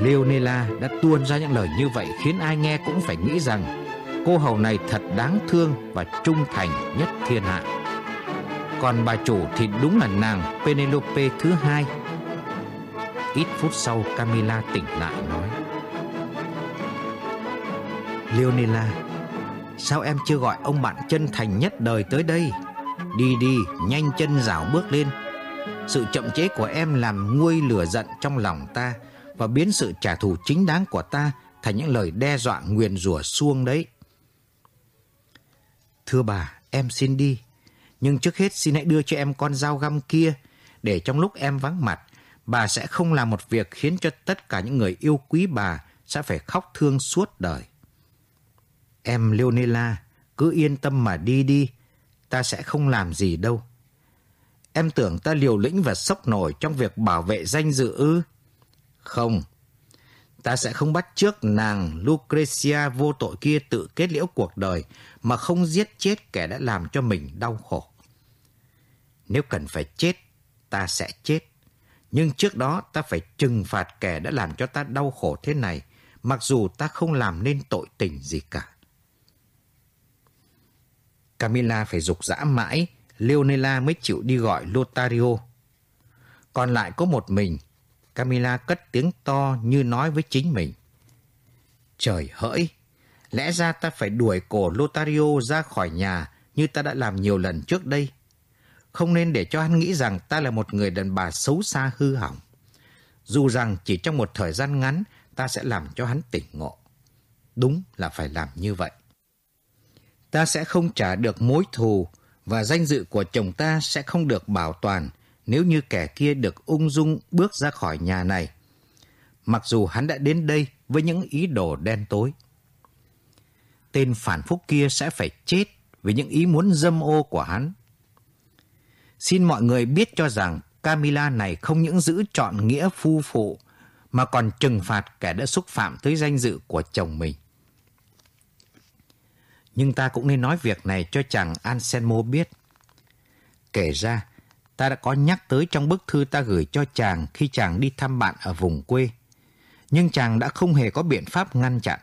Leonela đã tuôn ra những lời như vậy khiến ai nghe cũng phải nghĩ rằng cô hầu này thật đáng thương và trung thành nhất thiên hạ. Còn bà chủ thì đúng là nàng Penelope thứ hai. Ít phút sau Camila tỉnh lại nói, Leonela, Sao em chưa gọi ông bạn chân thành nhất đời tới đây Đi đi, Nhanh chân rảo bước lên Sự chậm chế của em làm nguôi lửa giận trong lòng ta và biến sự trả thù chính đáng của ta Thành những lời đe dọa nguyền rủa xuông đấy Thưa bà em xin đi Nhưng trước hết xin hãy đưa cho em con dao găm kia Để trong lúc em vắng mặt Bà sẽ không làm một việc khiến cho tất cả những người yêu quý bà Sẽ phải khóc thương suốt đời Em Leonela, cứ yên tâm mà đi đi, ta sẽ không làm gì đâu. Em tưởng ta liều lĩnh và sốc nổi trong việc bảo vệ danh dự ư? Không, ta sẽ không bắt trước nàng Lucrezia vô tội kia tự kết liễu cuộc đời mà không giết chết kẻ đã làm cho mình đau khổ. Nếu cần phải chết, ta sẽ chết. Nhưng trước đó ta phải trừng phạt kẻ đã làm cho ta đau khổ thế này, mặc dù ta không làm nên tội tình gì cả. Camila phải dục dã mãi, Leonela mới chịu đi gọi Lotario. Còn lại có một mình, Camila cất tiếng to như nói với chính mình. Trời hỡi, lẽ ra ta phải đuổi cổ Lotario ra khỏi nhà như ta đã làm nhiều lần trước đây. Không nên để cho hắn nghĩ rằng ta là một người đàn bà xấu xa hư hỏng. Dù rằng chỉ trong một thời gian ngắn ta sẽ làm cho hắn tỉnh ngộ. Đúng là phải làm như vậy ta sẽ không trả được mối thù và danh dự của chồng ta sẽ không được bảo toàn nếu như kẻ kia được ung dung bước ra khỏi nhà này. Mặc dù hắn đã đến đây với những ý đồ đen tối. Tên phản phúc kia sẽ phải chết vì những ý muốn dâm ô của hắn. Xin mọi người biết cho rằng Camila này không những giữ trọn nghĩa phu phụ mà còn trừng phạt kẻ đã xúc phạm tới danh dự của chồng mình. Nhưng ta cũng nên nói việc này cho chàng Anselmo biết. Kể ra, ta đã có nhắc tới trong bức thư ta gửi cho chàng khi chàng đi thăm bạn ở vùng quê. Nhưng chàng đã không hề có biện pháp ngăn chặn.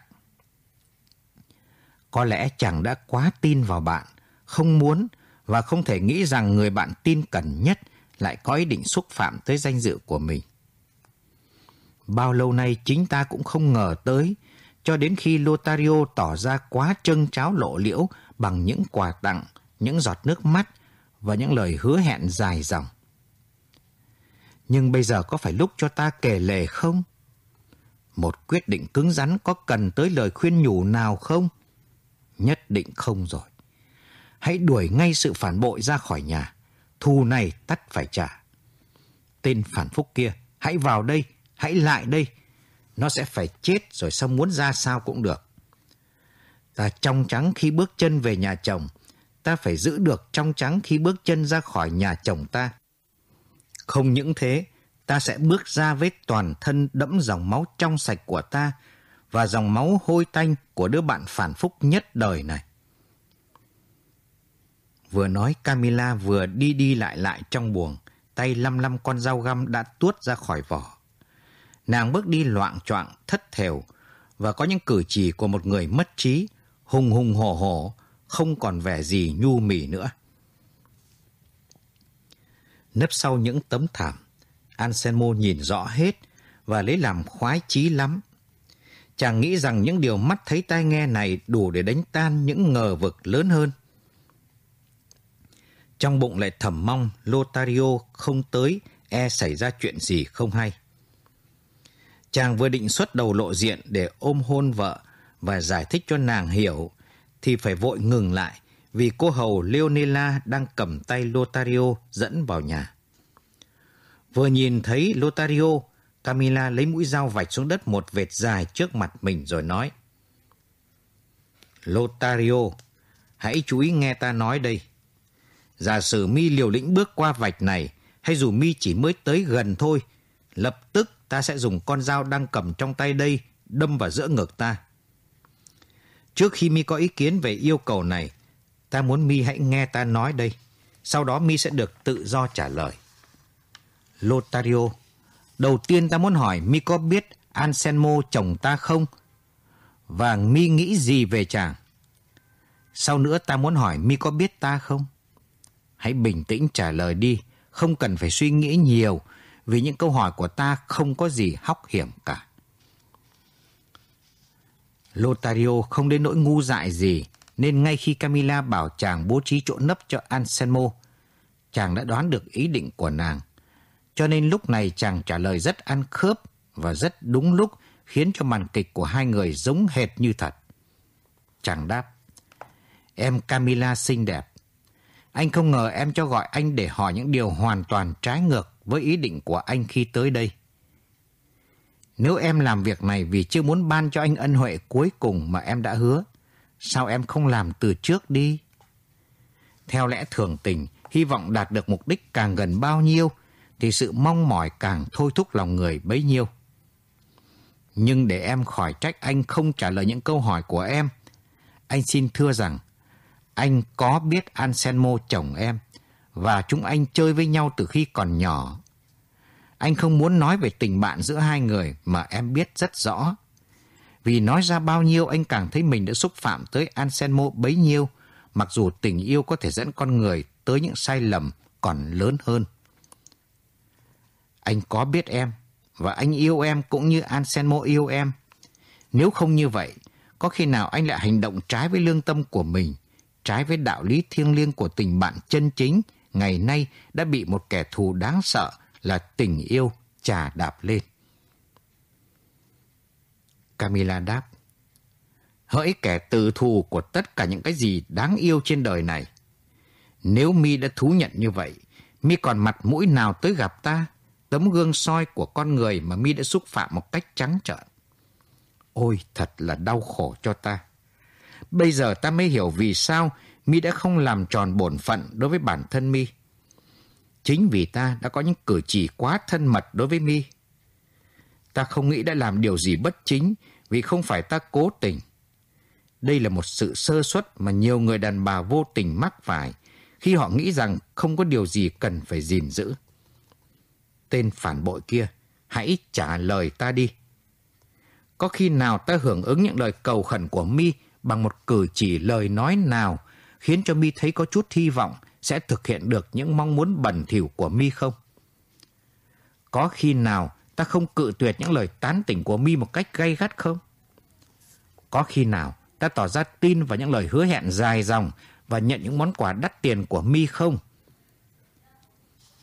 Có lẽ chàng đã quá tin vào bạn, không muốn và không thể nghĩ rằng người bạn tin cẩn nhất lại có ý định xúc phạm tới danh dự của mình. Bao lâu nay chính ta cũng không ngờ tới cho đến khi Lotario tỏ ra quá trân cháo lộ liễu bằng những quà tặng, những giọt nước mắt và những lời hứa hẹn dài dòng. Nhưng bây giờ có phải lúc cho ta kể lể không? Một quyết định cứng rắn có cần tới lời khuyên nhủ nào không? Nhất định không rồi. Hãy đuổi ngay sự phản bội ra khỏi nhà. Thù này tắt phải trả. Tên phản phúc kia, hãy vào đây, hãy lại đây, nó sẽ phải chết rồi xong muốn ra sao cũng được. Ta trong trắng khi bước chân về nhà chồng, ta phải giữ được trong trắng khi bước chân ra khỏi nhà chồng ta. Không những thế, ta sẽ bước ra với toàn thân đẫm dòng máu trong sạch của ta và dòng máu hôi tanh của đứa bạn phản phúc nhất đời này. Vừa nói Camila vừa đi đi lại lại trong buồng, tay lăm lăm con dao găm đã tuốt ra khỏi vỏ. Nàng bước đi loạn choạng thất thều và có những cử chỉ của một người mất trí, hùng hùng hổ hổ, không còn vẻ gì nhu mì nữa. Nấp sau những tấm thảm, Anselmo nhìn rõ hết và lấy làm khoái chí lắm. Chàng nghĩ rằng những điều mắt thấy tai nghe này đủ để đánh tan những ngờ vực lớn hơn. Trong bụng lại thầm mong Lotario không tới e xảy ra chuyện gì không hay. Chàng vừa định xuất đầu lộ diện để ôm hôn vợ và giải thích cho nàng hiểu, thì phải vội ngừng lại vì cô hầu Leonela đang cầm tay Lotario dẫn vào nhà. Vừa nhìn thấy Lotario, Camila lấy mũi dao vạch xuống đất một vệt dài trước mặt mình rồi nói. Lotario, hãy chú ý nghe ta nói đây. Giả sử mi liều lĩnh bước qua vạch này, hay dù mi chỉ mới tới gần thôi, lập tức ta sẽ dùng con dao đang cầm trong tay đây đâm vào giữa ngực ta. Trước khi mi có ý kiến về yêu cầu này, ta muốn mi hãy nghe ta nói đây. Sau đó mi sẽ được tự do trả lời. Lotario, Đầu tiên ta muốn hỏi Mi có biết Anselmo chồng ta không? Và Mi nghĩ gì về chàng? Sau nữa ta muốn hỏi Mi có biết ta không? Hãy bình tĩnh trả lời đi, không cần phải suy nghĩ nhiều, vì những câu hỏi của ta không có gì hóc hiểm cả. Lotario không đến nỗi ngu dại gì, nên ngay khi Camila bảo chàng bố trí chỗ nấp cho Anselmo, chàng đã đoán được ý định của nàng. Cho nên lúc này chàng trả lời rất ăn khớp và rất đúng lúc khiến cho màn kịch của hai người giống hệt như thật. Chàng đáp, em Camila xinh đẹp. Anh không ngờ em cho gọi anh để hỏi những điều hoàn toàn trái ngược với ý định của anh khi tới đây. Nếu em làm việc này vì chưa muốn ban cho anh ân huệ cuối cùng mà em đã hứa, sao em không làm từ trước đi? Theo lẽ thường tình, hy vọng đạt được mục đích càng gần bao nhiêu, thì sự mong mỏi càng thôi thúc lòng người bấy nhiêu. Nhưng để em khỏi trách anh không trả lời những câu hỏi của em, anh xin thưa rằng, anh có biết Anselmo chồng em, và chúng anh chơi với nhau từ khi còn nhỏ. Anh không muốn nói về tình bạn giữa hai người mà em biết rất rõ. Vì nói ra bao nhiêu anh càng thấy mình đã xúc phạm tới Anselmo bấy nhiêu, mặc dù tình yêu có thể dẫn con người tới những sai lầm còn lớn hơn. Anh có biết em, và anh yêu em cũng như Anselmo yêu em. Nếu không như vậy, có khi nào anh lại hành động trái với lương tâm của mình, trái với đạo lý thiêng liêng của tình bạn chân chính, ngày nay đã bị một kẻ thù đáng sợ là tình yêu trà đạp lên. Camila đáp, hỡi kẻ tự thù của tất cả những cái gì đáng yêu trên đời này. Nếu mi đã thú nhận như vậy, mi còn mặt mũi nào tới gặp ta? Tấm gương soi của con người mà mi đã xúc phạm một cách trắng trợn. Ôi, thật là đau khổ cho ta. Bây giờ ta mới hiểu vì sao mi đã không làm tròn bổn phận đối với bản thân mi. Chính vì ta đã có những cử chỉ quá thân mật đối với mi. Ta không nghĩ đã làm điều gì bất chính vì không phải ta cố tình. Đây là một sự sơ suất mà nhiều người đàn bà vô tình mắc phải khi họ nghĩ rằng không có điều gì cần phải gìn giữ. Tên phản bội kia, hãy trả lời ta đi. Có khi nào ta hưởng ứng những lời cầu khẩn của mi bằng một cử chỉ lời nói nào khiến cho mi thấy có chút hy vọng sẽ thực hiện được những mong muốn bẩn thỉu của mi không? Có khi nào ta không cự tuyệt những lời tán tỉnh của mi một cách gay gắt không? Có khi nào ta tỏ ra tin vào những lời hứa hẹn dài dòng và nhận những món quà đắt tiền của mi không?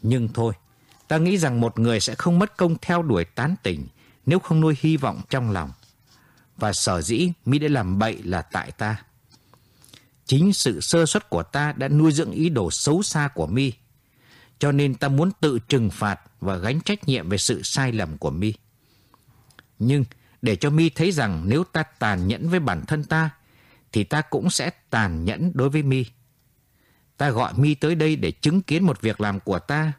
Nhưng thôi, ta nghĩ rằng một người sẽ không mất công theo đuổi tán tỉnh nếu không nuôi hy vọng trong lòng. Và sở dĩ mi đã làm bậy là tại ta. Chính sự sơ suất của ta đã nuôi dưỡng ý đồ xấu xa của mi. Cho nên ta muốn tự trừng phạt và gánh trách nhiệm về sự sai lầm của mi. Nhưng để cho mi thấy rằng nếu ta tàn nhẫn với bản thân ta, thì ta cũng sẽ tàn nhẫn đối với mi. Ta gọi mi tới đây để chứng kiến một việc làm của ta.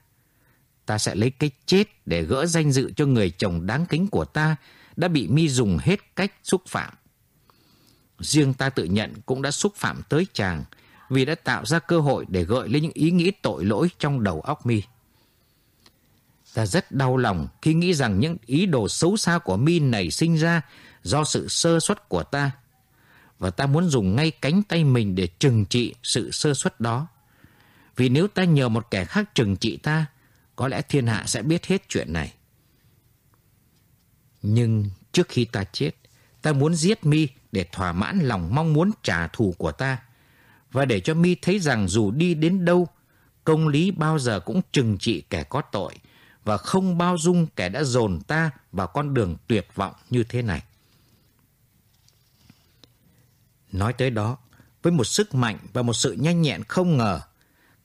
Ta sẽ lấy cái chết để gỡ danh dự cho người chồng đáng kính của ta đã bị mi dùng hết cách xúc phạm. Riêng ta tự nhận cũng đã xúc phạm tới chàng vì đã tạo ra cơ hội để gợi lên những ý nghĩ tội lỗi trong đầu óc mi. Ta rất đau lòng khi nghĩ rằng những ý đồ xấu xa của mi nảy sinh ra do sự sơ suất của ta. Và ta muốn dùng ngay cánh tay mình để trừng trị sự sơ suất đó. Vì nếu ta nhờ một kẻ khác trừng trị ta, có lẽ thiên hạ sẽ biết hết chuyện này. Nhưng trước khi ta chết, ta muốn giết mi để thỏa mãn lòng mong muốn trả thù của ta và để cho mi thấy rằng dù đi đến đâu, công lý bao giờ cũng trừng trị kẻ có tội và không bao dung kẻ đã dồn ta vào con đường tuyệt vọng như thế này. Nói tới đó, với một sức mạnh và một sự nhanh nhẹn không ngờ,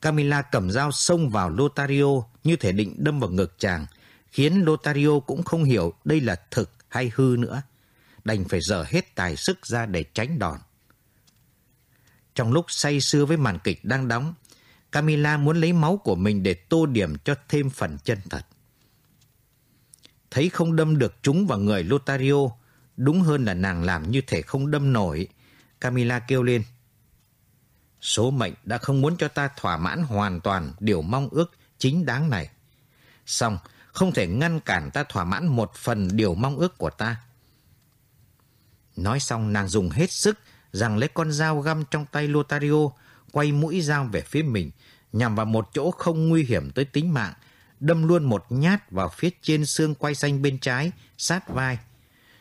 Camila cầm dao xông vào Lotario như thể định đâm vào ngực chàng, khiến Lotario cũng không hiểu đây là thực hay hư nữa đành phải dở hết tài sức ra để tránh đòn. Trong lúc say sưa với màn kịch đang đóng, Camila muốn lấy máu của mình để tô điểm cho thêm phần chân thật. Thấy không đâm được chúng vào người Lotario, đúng hơn là nàng làm như thể không đâm nổi, Camila kêu lên. Số mệnh đã không muốn cho ta thỏa mãn hoàn toàn điều mong ước chính đáng này. Xong, không thể ngăn cản ta thỏa mãn một phần điều mong ước của ta. Nói xong nàng dùng hết sức rằng lấy con dao găm trong tay Lotario, quay mũi dao về phía mình, nhằm vào một chỗ không nguy hiểm tới tính mạng, đâm luôn một nhát vào phía trên xương quay xanh bên trái, sát vai,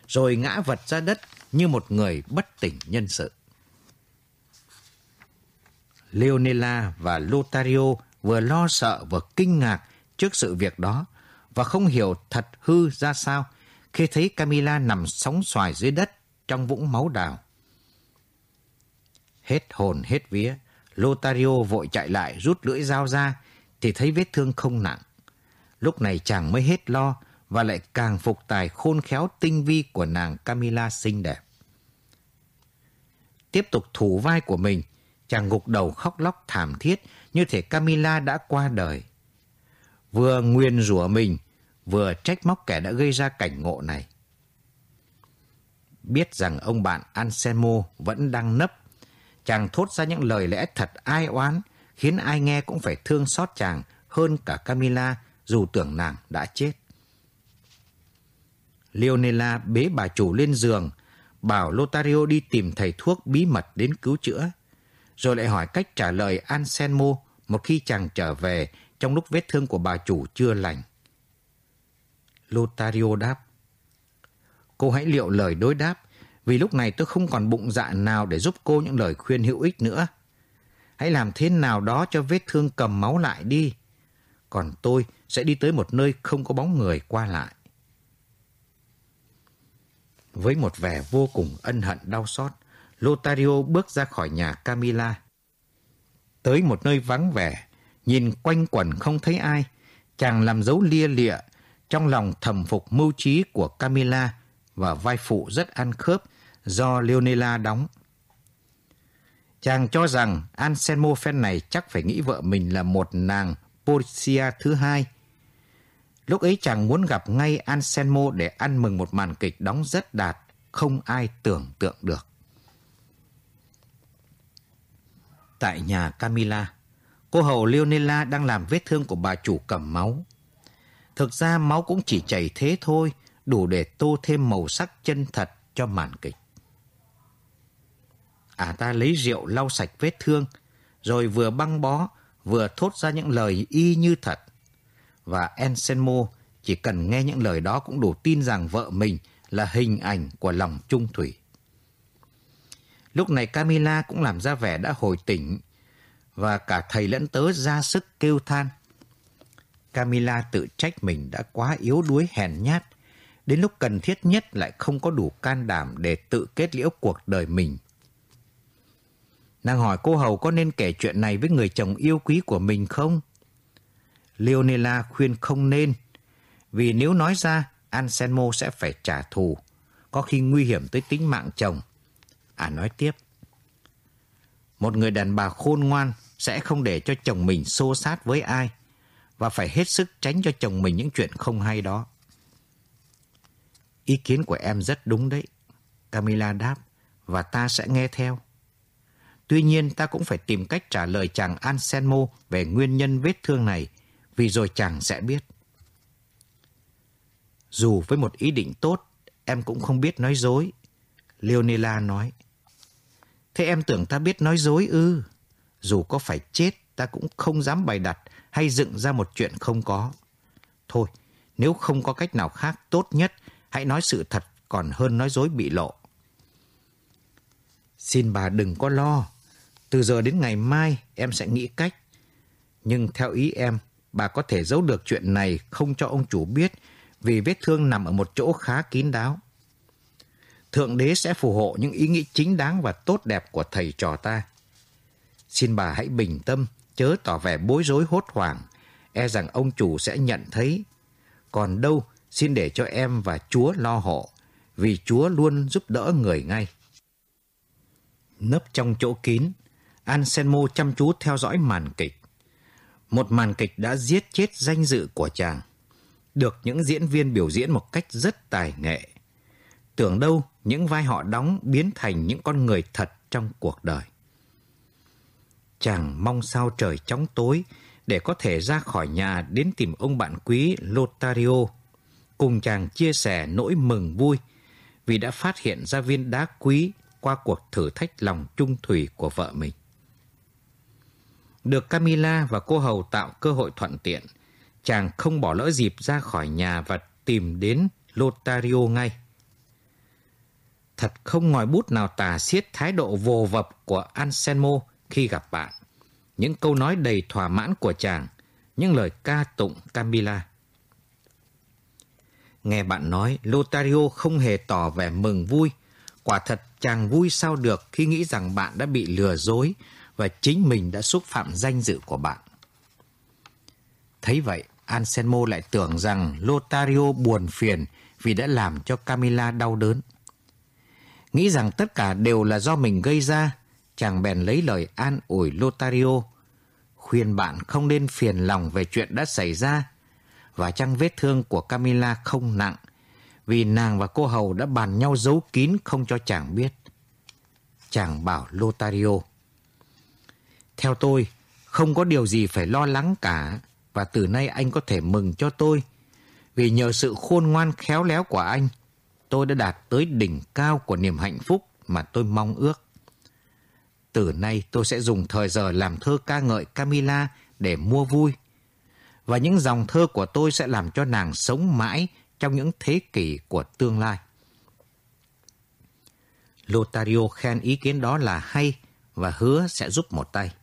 rồi ngã vật ra đất như một người bất tỉnh nhân sự. Leonela và Lotario vừa lo sợ vừa kinh ngạc trước sự việc đó và không hiểu thật hư ra sao khi thấy Camila nằm sóng xoài dưới đất trong vũng máu đào. Hết hồn hết vía, Lotario vội chạy lại rút lưỡi dao ra thì thấy vết thương không nặng. Lúc này chàng mới hết lo và lại càng phục tài khôn khéo tinh vi của nàng Camila xinh đẹp. Tiếp tục thủ vai của mình, chàng gục đầu khóc lóc thảm thiết như thể Camila đã qua đời. Vừa nguyên rủa mình, vừa trách móc kẻ đã gây ra cảnh ngộ này. Biết rằng ông bạn Anselmo vẫn đang nấp, chàng thốt ra những lời lẽ thật ai oán, khiến ai nghe cũng phải thương xót chàng hơn cả Camila dù tưởng nàng đã chết. Leonela bế bà chủ lên giường, bảo Lotario đi tìm thầy thuốc bí mật đến cứu chữa, rồi lại hỏi cách trả lời Anselmo một khi chàng trở về trong lúc vết thương của bà chủ chưa lành. Lotario đáp, Cô hãy liệu lời đối đáp, vì lúc này tôi không còn bụng dạ nào để giúp cô những lời khuyên hữu ích nữa. Hãy làm thế nào đó cho vết thương cầm máu lại đi. Còn tôi sẽ đi tới một nơi không có bóng người qua lại. Với một vẻ vô cùng ân hận đau xót, Lotario bước ra khỏi nhà Camila. Tới một nơi vắng vẻ, nhìn quanh quẩn không thấy ai, chàng làm dấu lia lịa, trong lòng thầm phục mưu trí của Camila và vai phụ rất ăn khớp do Leonela đóng. Chàng cho rằng Anselmo phen này chắc phải nghĩ vợ mình là một nàng Portia thứ hai. Lúc ấy chàng muốn gặp ngay Anselmo để ăn mừng một màn kịch đóng rất đạt, không ai tưởng tượng được. Tại nhà Camila, cô hầu Leonela đang làm vết thương của bà chủ cầm máu. Thực ra máu cũng chỉ chảy thế thôi, đủ để tô thêm màu sắc chân thật cho màn kịch. À ta lấy rượu lau sạch vết thương, rồi vừa băng bó, vừa thốt ra những lời y như thật. Và Anselmo chỉ cần nghe những lời đó cũng đủ tin rằng vợ mình là hình ảnh của lòng trung thủy. Lúc này Camila cũng làm ra vẻ đã hồi tỉnh và cả thầy lẫn tớ ra sức kêu than. Camila tự trách mình đã quá yếu đuối hèn nhát, đến lúc cần thiết nhất lại không có đủ can đảm để tự kết liễu cuộc đời mình. Nàng hỏi cô hầu có nên kể chuyện này với người chồng yêu quý của mình không? Leonela khuyên không nên, vì nếu nói ra, Anselmo sẽ phải trả thù, có khi nguy hiểm tới tính mạng chồng. À nói tiếp, một người đàn bà khôn ngoan sẽ không để cho chồng mình xô sát với ai và phải hết sức tránh cho chồng mình những chuyện không hay đó. Ý kiến của em rất đúng đấy. Camila đáp, và ta sẽ nghe theo. Tuy nhiên ta cũng phải tìm cách trả lời chàng Anselmo về nguyên nhân vết thương này, vì rồi chàng sẽ biết. Dù với một ý định tốt, em cũng không biết nói dối. Leonela nói. Thế em tưởng ta biết nói dối ư? Dù có phải chết, ta cũng không dám bày đặt hay dựng ra một chuyện không có. Thôi, nếu không có cách nào khác tốt nhất, hãy nói sự thật còn hơn nói dối bị lộ. Xin bà đừng có lo. Từ giờ đến ngày mai em sẽ nghĩ cách. Nhưng theo ý em, bà có thể giấu được chuyện này không cho ông chủ biết vì vết thương nằm ở một chỗ khá kín đáo. Thượng đế sẽ phù hộ những ý nghĩ chính đáng và tốt đẹp của thầy trò ta. Xin bà hãy bình tâm, chớ tỏ vẻ bối rối hốt hoảng, e rằng ông chủ sẽ nhận thấy. Còn đâu, xin để cho em và Chúa lo hộ, vì Chúa luôn giúp đỡ người ngay. Nấp trong chỗ kín, Anselmo chăm chú theo dõi màn kịch. Một màn kịch đã giết chết danh dự của chàng, được những diễn viên biểu diễn một cách rất tài nghệ. Tưởng đâu những vai họ đóng biến thành những con người thật trong cuộc đời. Chàng mong sao trời chóng tối để có thể ra khỏi nhà đến tìm ông bạn quý Lotario, cùng chàng chia sẻ nỗi mừng vui vì đã phát hiện ra viên đá quý qua cuộc thử thách lòng trung thủy của vợ mình. Được Camila và cô hầu tạo cơ hội thuận tiện, chàng không bỏ lỡ dịp ra khỏi nhà và tìm đến Lotario ngay. Thật không ngòi bút nào tả xiết thái độ vồ vập của Anselmo khi gặp bạn. Những câu nói đầy thỏa mãn của chàng, những lời ca tụng Camila. Nghe bạn nói, Lotario không hề tỏ vẻ mừng vui. Quả thật chàng vui sao được khi nghĩ rằng bạn đã bị lừa dối và chính mình đã xúc phạm danh dự của bạn. Thấy vậy, Anselmo lại tưởng rằng Lotario buồn phiền vì đã làm cho Camila đau đớn. Nghĩ rằng tất cả đều là do mình gây ra, chàng bèn lấy lời an ủi Lotario, khuyên bạn không nên phiền lòng về chuyện đã xảy ra và chăng vết thương của Camila không nặng vì nàng và cô hầu đã bàn nhau giấu kín không cho chàng biết. Chàng bảo Lotario, theo tôi, không có điều gì phải lo lắng cả và từ nay anh có thể mừng cho tôi vì nhờ sự khôn ngoan khéo léo của anh, tôi đã đạt tới đỉnh cao của niềm hạnh phúc mà tôi mong ước. Từ nay tôi sẽ dùng thời giờ làm thơ ca ngợi Camila để mua vui. Và những dòng thơ của tôi sẽ làm cho nàng sống mãi trong những thế kỷ của tương lai. Lotario khen ý kiến đó là hay và hứa sẽ giúp một tay.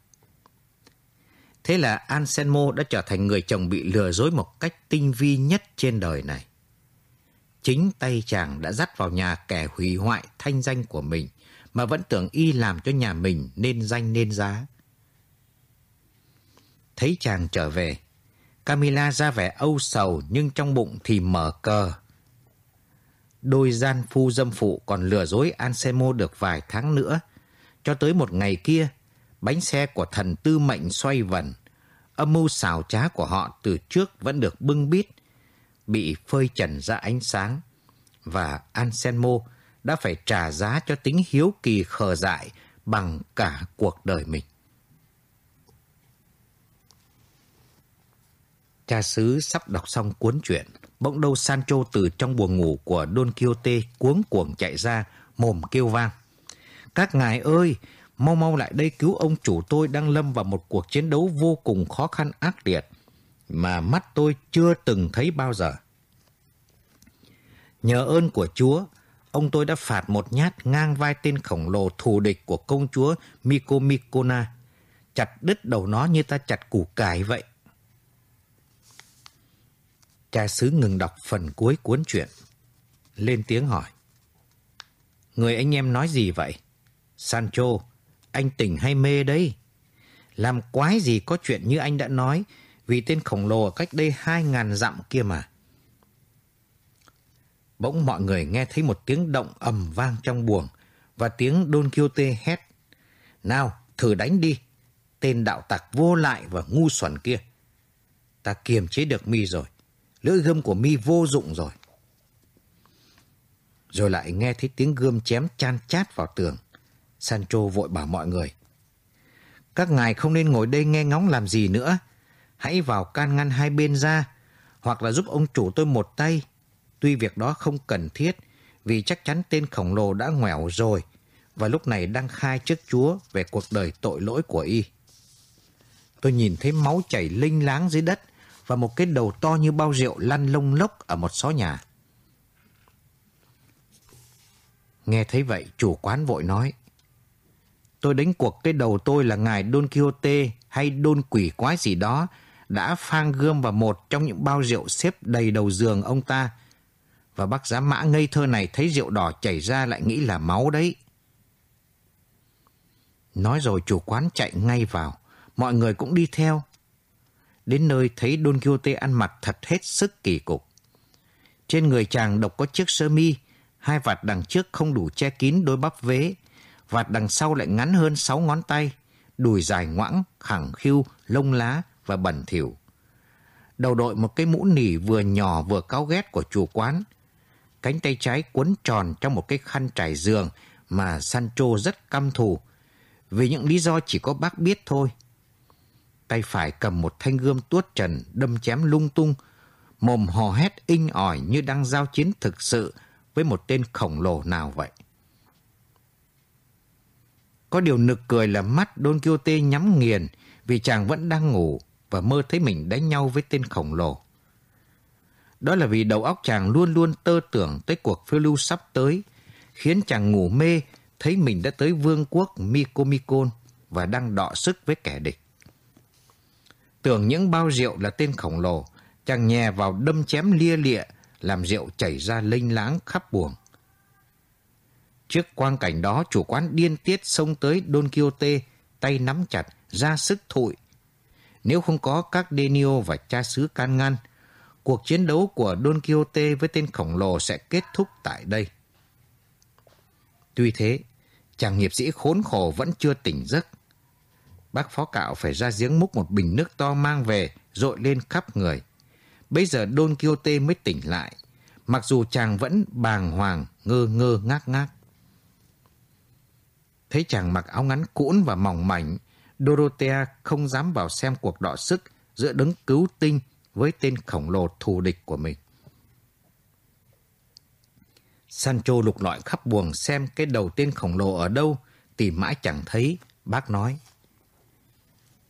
Thế là Anselmo đã trở thành người chồng bị lừa dối một cách tinh vi nhất trên đời này. Chính tay chàng đã dắt vào nhà kẻ hủy hoại thanh danh của mình mà vẫn tưởng y làm cho nhà mình nên danh nên giá. Thấy chàng trở về, Camila ra vẻ âu sầu nhưng trong bụng thì mở cờ. Đôi gian phu dâm phụ còn lừa dối Anselmo được vài tháng nữa. Cho tới một ngày kia, bánh xe của thần tư mệnh xoay vần. Âm mưu xảo trá của họ từ trước vẫn được bưng bít, bị phơi trần ra ánh sáng. Và Anselmo đã phải trả giá cho tính hiếu kỳ khờ dại bằng cả cuộc đời mình. Cha xứ sắp đọc xong cuốn truyện, bỗng đâu Sancho từ trong buồng ngủ của Don Quixote cuống cuồng chạy ra, mồm kêu vang. Các ngài ơi, mau mau lại đây cứu ông chủ tôi đang lâm vào một cuộc chiến đấu vô cùng khó khăn ác liệt mà mắt tôi chưa từng thấy bao giờ. Nhờ ơn của Chúa, ông tôi đã phạt một nhát ngang vai tên khổng lồ thù địch của công chúa Mikomikona, chặt đứt đầu nó như ta chặt củ cải vậy. Cha xứ ngừng đọc phần cuối cuốn truyện. Lên tiếng hỏi. Người anh em nói gì vậy? Sancho, anh tỉnh hay mê đấy? Làm quái gì có chuyện như anh đã nói vì tên khổng lồ ở cách đây hai ngàn dặm kia mà. Bỗng mọi người nghe thấy một tiếng động ầm vang trong buồng và tiếng Don Quixote hét. Nào, thử đánh đi, tên đạo tặc vô lại và ngu xuẩn kia. Ta kiềm chế được mi rồi, lưỡi gươm của mi vô dụng rồi. Rồi lại nghe thấy tiếng gươm chém chan chát vào tường. Sancho vội bảo mọi người. Các ngài không nên ngồi đây nghe ngóng làm gì nữa. Hãy vào can ngăn hai bên ra, hoặc là giúp ông chủ tôi một tay Tuy việc đó không cần thiết vì chắc chắn tên khổng lồ đã ngoẻo rồi và lúc này đang khai trước Chúa về cuộc đời tội lỗi của y. Tôi nhìn thấy máu chảy linh láng dưới đất và một cái đầu to như bao rượu lăn lông lốc ở một xó nhà. Nghe thấy vậy, chủ quán vội nói. Tôi đánh cuộc cái đầu tôi là ngài Don Quixote hay Don quỷ quái gì đó đã phang gươm vào một trong những bao rượu xếp đầy đầu giường ông ta và bác giá mã ngây thơ này thấy rượu đỏ chảy ra lại nghĩ là máu đấy. Nói rồi chủ quán chạy ngay vào, mọi người cũng đi theo. Đến nơi thấy Don Quixote ăn mặc thật hết sức kỳ cục. Trên người chàng độc có chiếc sơ mi, hai vạt đằng trước không đủ che kín đôi bắp vế, vạt đằng sau lại ngắn hơn sáu ngón tay, đùi dài ngoãng, khẳng khiu, lông lá và bẩn thỉu. Đầu đội một cái mũ nỉ vừa nhỏ vừa cao ghét của chủ quán, cánh tay trái quấn tròn trong một cái khăn trải giường mà Sancho rất căm thù, vì những lý do chỉ có bác biết thôi tay phải cầm một thanh gươm tuốt trần đâm chém lung tung, mồm hò hét inh ỏi như đang giao chiến thực sự với một tên khổng lồ nào vậy. Có điều nực cười là mắt Don Quixote nhắm nghiền vì chàng vẫn đang ngủ và mơ thấy mình đánh nhau với tên khổng lồ. Đó là vì đầu óc chàng luôn luôn tơ tưởng tới cuộc phiêu lưu sắp tới, khiến chàng ngủ mê thấy mình đã tới vương quốc Mikomikon và đang đọ sức với kẻ địch. Tưởng những bao rượu là tên khổng lồ, chàng nhè vào đâm chém lia lịa, làm rượu chảy ra lênh láng khắp buồng. Trước quang cảnh đó, chủ quán điên tiết xông tới Don Quixote, tay nắm chặt, ra sức thụi. Nếu không có các Denio và cha xứ can ngăn, cuộc chiến đấu của Don Quixote với tên khổng lồ sẽ kết thúc tại đây. Tuy thế, chàng nghiệp sĩ khốn khổ vẫn chưa tỉnh giấc. Bác phó cạo phải ra giếng múc một bình nước to mang về, rội lên khắp người. Bây giờ Don Quixote mới tỉnh lại, mặc dù chàng vẫn bàng hoàng, ngơ ngơ ngác ngác. Thấy chàng mặc áo ngắn cũn và mỏng mảnh, Dorothea không dám vào xem cuộc đọ sức giữa đấng cứu tinh với tên khổng lồ thù địch của mình. Sancho lục lọi khắp buồng xem cái đầu tên khổng lồ ở đâu, tìm mãi chẳng thấy, bác nói.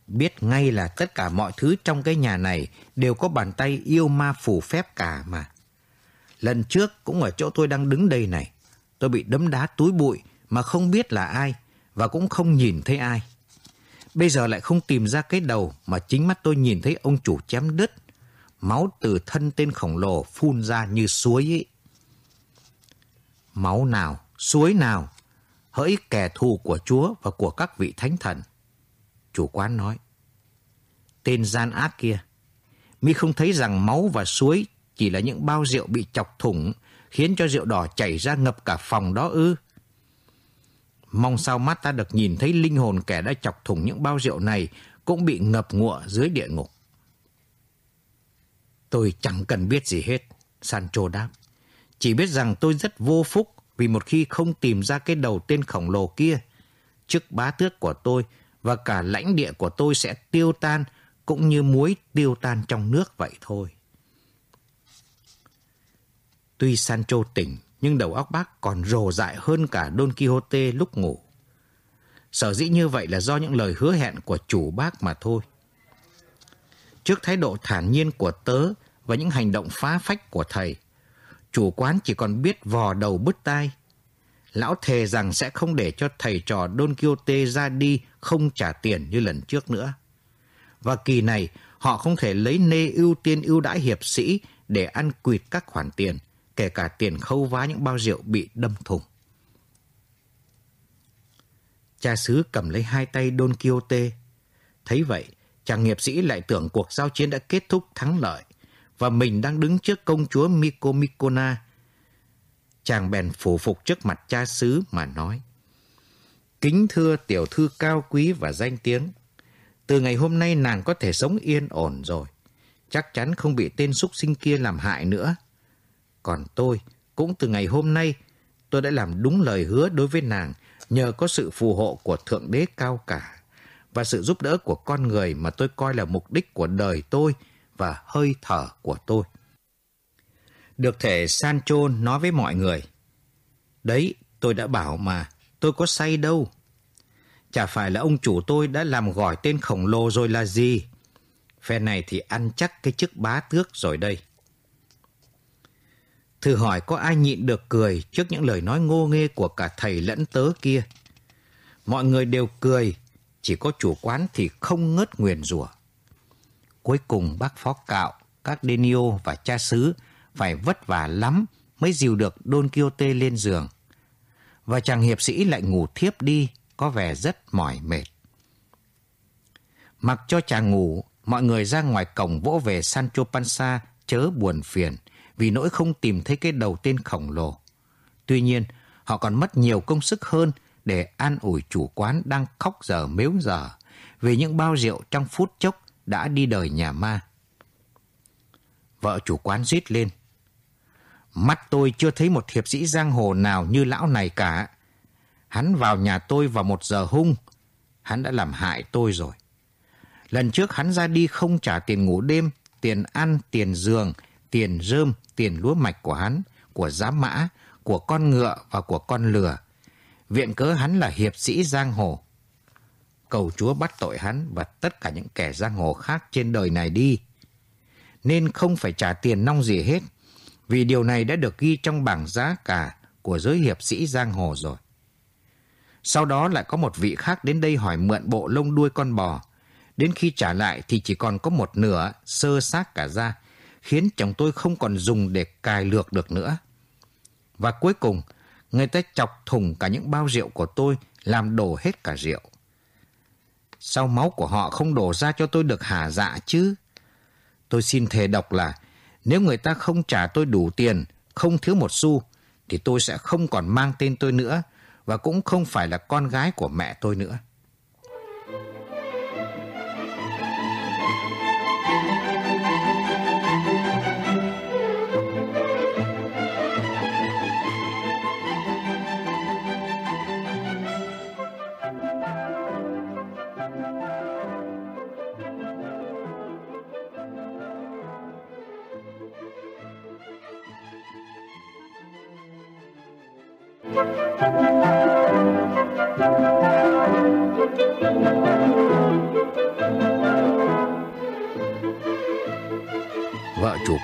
Biết ngay là tất cả mọi thứ trong cái nhà này đều có bàn tay yêu ma phù phép cả mà. Lần trước cũng ở chỗ tôi đang đứng đây này, tôi bị đấm đá túi bụi mà không biết là ai và cũng không nhìn thấy ai. Bây giờ lại không tìm ra cái đầu mà chính mắt tôi nhìn thấy ông chủ chém đứt. Máu từ thân tên khổng lồ phun ra như suối ấy. Máu nào, suối nào, hỡi kẻ thù của Chúa và của các vị thánh thần. Chủ quán nói. Tên gian ác kia, mi không thấy rằng máu và suối chỉ là những bao rượu bị chọc thủng, khiến cho rượu đỏ chảy ra ngập cả phòng đó ư. Mong sao mắt ta được nhìn thấy linh hồn kẻ đã chọc thủng những bao rượu này cũng bị ngập ngụa dưới địa ngục. Tôi chẳng cần biết gì hết, Sancho đáp. Chỉ biết rằng tôi rất vô phúc vì một khi không tìm ra cái đầu tên khổng lồ kia, chức bá tước của tôi và cả lãnh địa của tôi sẽ tiêu tan cũng như muối tiêu tan trong nước vậy thôi. Tuy Sancho tỉnh, nhưng đầu óc bác còn rồ dại hơn cả Don Quixote lúc ngủ. Sở dĩ như vậy là do những lời hứa hẹn của chủ bác mà thôi. Trước thái độ thản nhiên của tớ và những hành động phá phách của thầy, chủ quán chỉ còn biết vò đầu bứt tai. Lão thề rằng sẽ không để cho thầy trò Don Quixote ra đi không trả tiền như lần trước nữa. Và kỳ này, họ không thể lấy nê ưu tiên ưu đãi hiệp sĩ để ăn quỵt các khoản tiền, kể cả tiền khâu vá những bao rượu bị đâm thủng. Cha xứ cầm lấy hai tay Don Quixote. Thấy vậy, chàng hiệp sĩ lại tưởng cuộc giao chiến đã kết thúc thắng lợi và mình đang đứng trước công chúa Mikomikona. Chàng bèn phủ phục trước mặt cha xứ mà nói. Kính thưa tiểu thư cao quý và danh tiếng, từ ngày hôm nay nàng có thể sống yên ổn rồi. Chắc chắn không bị tên súc sinh kia làm hại nữa. Còn tôi, cũng từ ngày hôm nay, tôi đã làm đúng lời hứa đối với nàng nhờ có sự phù hộ của Thượng Đế cao cả và sự giúp đỡ của con người mà tôi coi là mục đích của đời tôi và hơi thở của tôi. Được thể Sancho nói với mọi người, Đấy, tôi đã bảo mà, tôi có say đâu. Chả phải là ông chủ tôi đã làm gỏi tên khổng lồ rồi là gì. Phe này thì ăn chắc cái chức bá tước rồi đây. Thử hỏi có ai nhịn được cười trước những lời nói ngô nghê của cả thầy lẫn tớ kia. Mọi người đều cười, chỉ có chủ quán thì không ngớt nguyền rủa. Cuối cùng bác phó cạo, các Denio và cha xứ phải vất vả lắm mới dìu được Don Quixote lên giường. Và chàng hiệp sĩ lại ngủ thiếp đi, có vẻ rất mỏi mệt. Mặc cho chàng ngủ, mọi người ra ngoài cổng vỗ về Sancho Panza chớ buồn phiền vì nỗi không tìm thấy cái đầu tên khổng lồ. Tuy nhiên, họ còn mất nhiều công sức hơn để an ủi chủ quán đang khóc dở mếu dở vì những bao rượu trong phút chốc đã đi đời nhà ma. Vợ chủ quán rít lên. Mắt tôi chưa thấy một hiệp sĩ giang hồ nào như lão này cả. Hắn vào nhà tôi vào một giờ hung. Hắn đã làm hại tôi rồi. Lần trước hắn ra đi không trả tiền ngủ đêm, tiền ăn, tiền giường, tiền rơm, tiền lúa mạch của hắn, của giám mã, của con ngựa và của con lừa. Viện cớ hắn là hiệp sĩ giang hồ. Cầu Chúa bắt tội hắn và tất cả những kẻ giang hồ khác trên đời này đi. Nên không phải trả tiền nong gì hết, vì điều này đã được ghi trong bảng giá cả của giới hiệp sĩ giang hồ rồi. Sau đó lại có một vị khác đến đây hỏi mượn bộ lông đuôi con bò. Đến khi trả lại thì chỉ còn có một nửa sơ xác cả ra, khiến chồng tôi không còn dùng để cài lược được nữa. Và cuối cùng, người ta chọc thùng cả những bao rượu của tôi, làm đổ hết cả rượu. Sao máu của họ không đổ ra cho tôi được hả dạ chứ? Tôi xin thề độc là nếu người ta không trả tôi đủ tiền, không thiếu một xu, thì tôi sẽ không còn mang tên tôi nữa và cũng không phải là con gái của mẹ tôi nữa.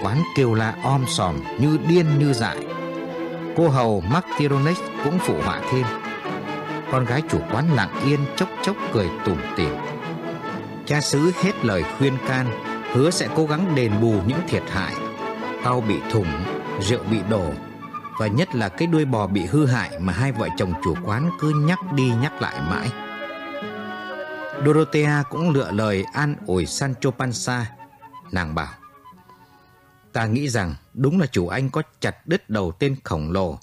Quán kêu la om sòm như điên như dại. Cô hầu Martironex cũng phụ họa thêm. Con gái chủ quán lặng yên chốc chốc cười tủm tỉm. Cha xứ hết lời khuyên can, hứa sẽ cố gắng đền bù những thiệt hại. Tao bị thủng, rượu bị đổ, và nhất là cái đuôi bò bị hư hại mà hai vợ chồng chủ quán cứ nhắc đi nhắc lại mãi. Dorothea cũng lựa lời an ủi Sancho Panza. Nàng bảo, ta nghĩ rằng đúng là chủ anh có chặt đứt đầu tên khổng lồ,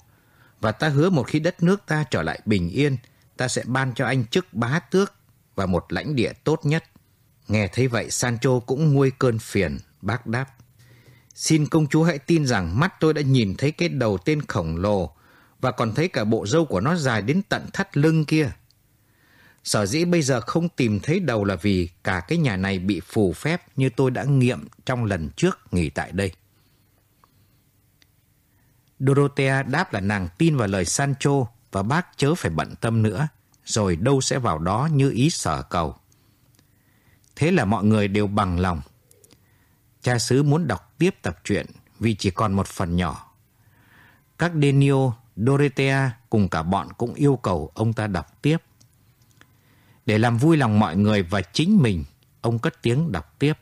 và ta hứa một khi đất nước ta trở lại bình yên, ta sẽ ban cho anh chức bá tước và một lãnh địa tốt nhất. Nghe thấy vậy Sancho cũng nguôi cơn phiền, bác đáp. Xin công chúa hãy tin rằng mắt tôi đã nhìn thấy cái đầu tên khổng lồ và còn thấy cả bộ râu của nó dài đến tận thắt lưng kia. Sở dĩ bây giờ không tìm thấy đầu là vì cả cái nhà này bị phù phép như tôi đã nghiệm trong lần trước nghỉ tại đây. Dorothea đáp là nàng tin vào lời Sancho và bác chớ phải bận tâm nữa, rồi đâu sẽ vào đó như ý sở cầu. Thế là mọi người đều bằng lòng. Cha xứ muốn đọc tiếp tập truyện vì chỉ còn một phần nhỏ. Các Denio, Dorothea cùng cả bọn cũng yêu cầu ông ta đọc tiếp. Để làm vui lòng mọi người và chính mình, ông cất tiếng đọc tiếp.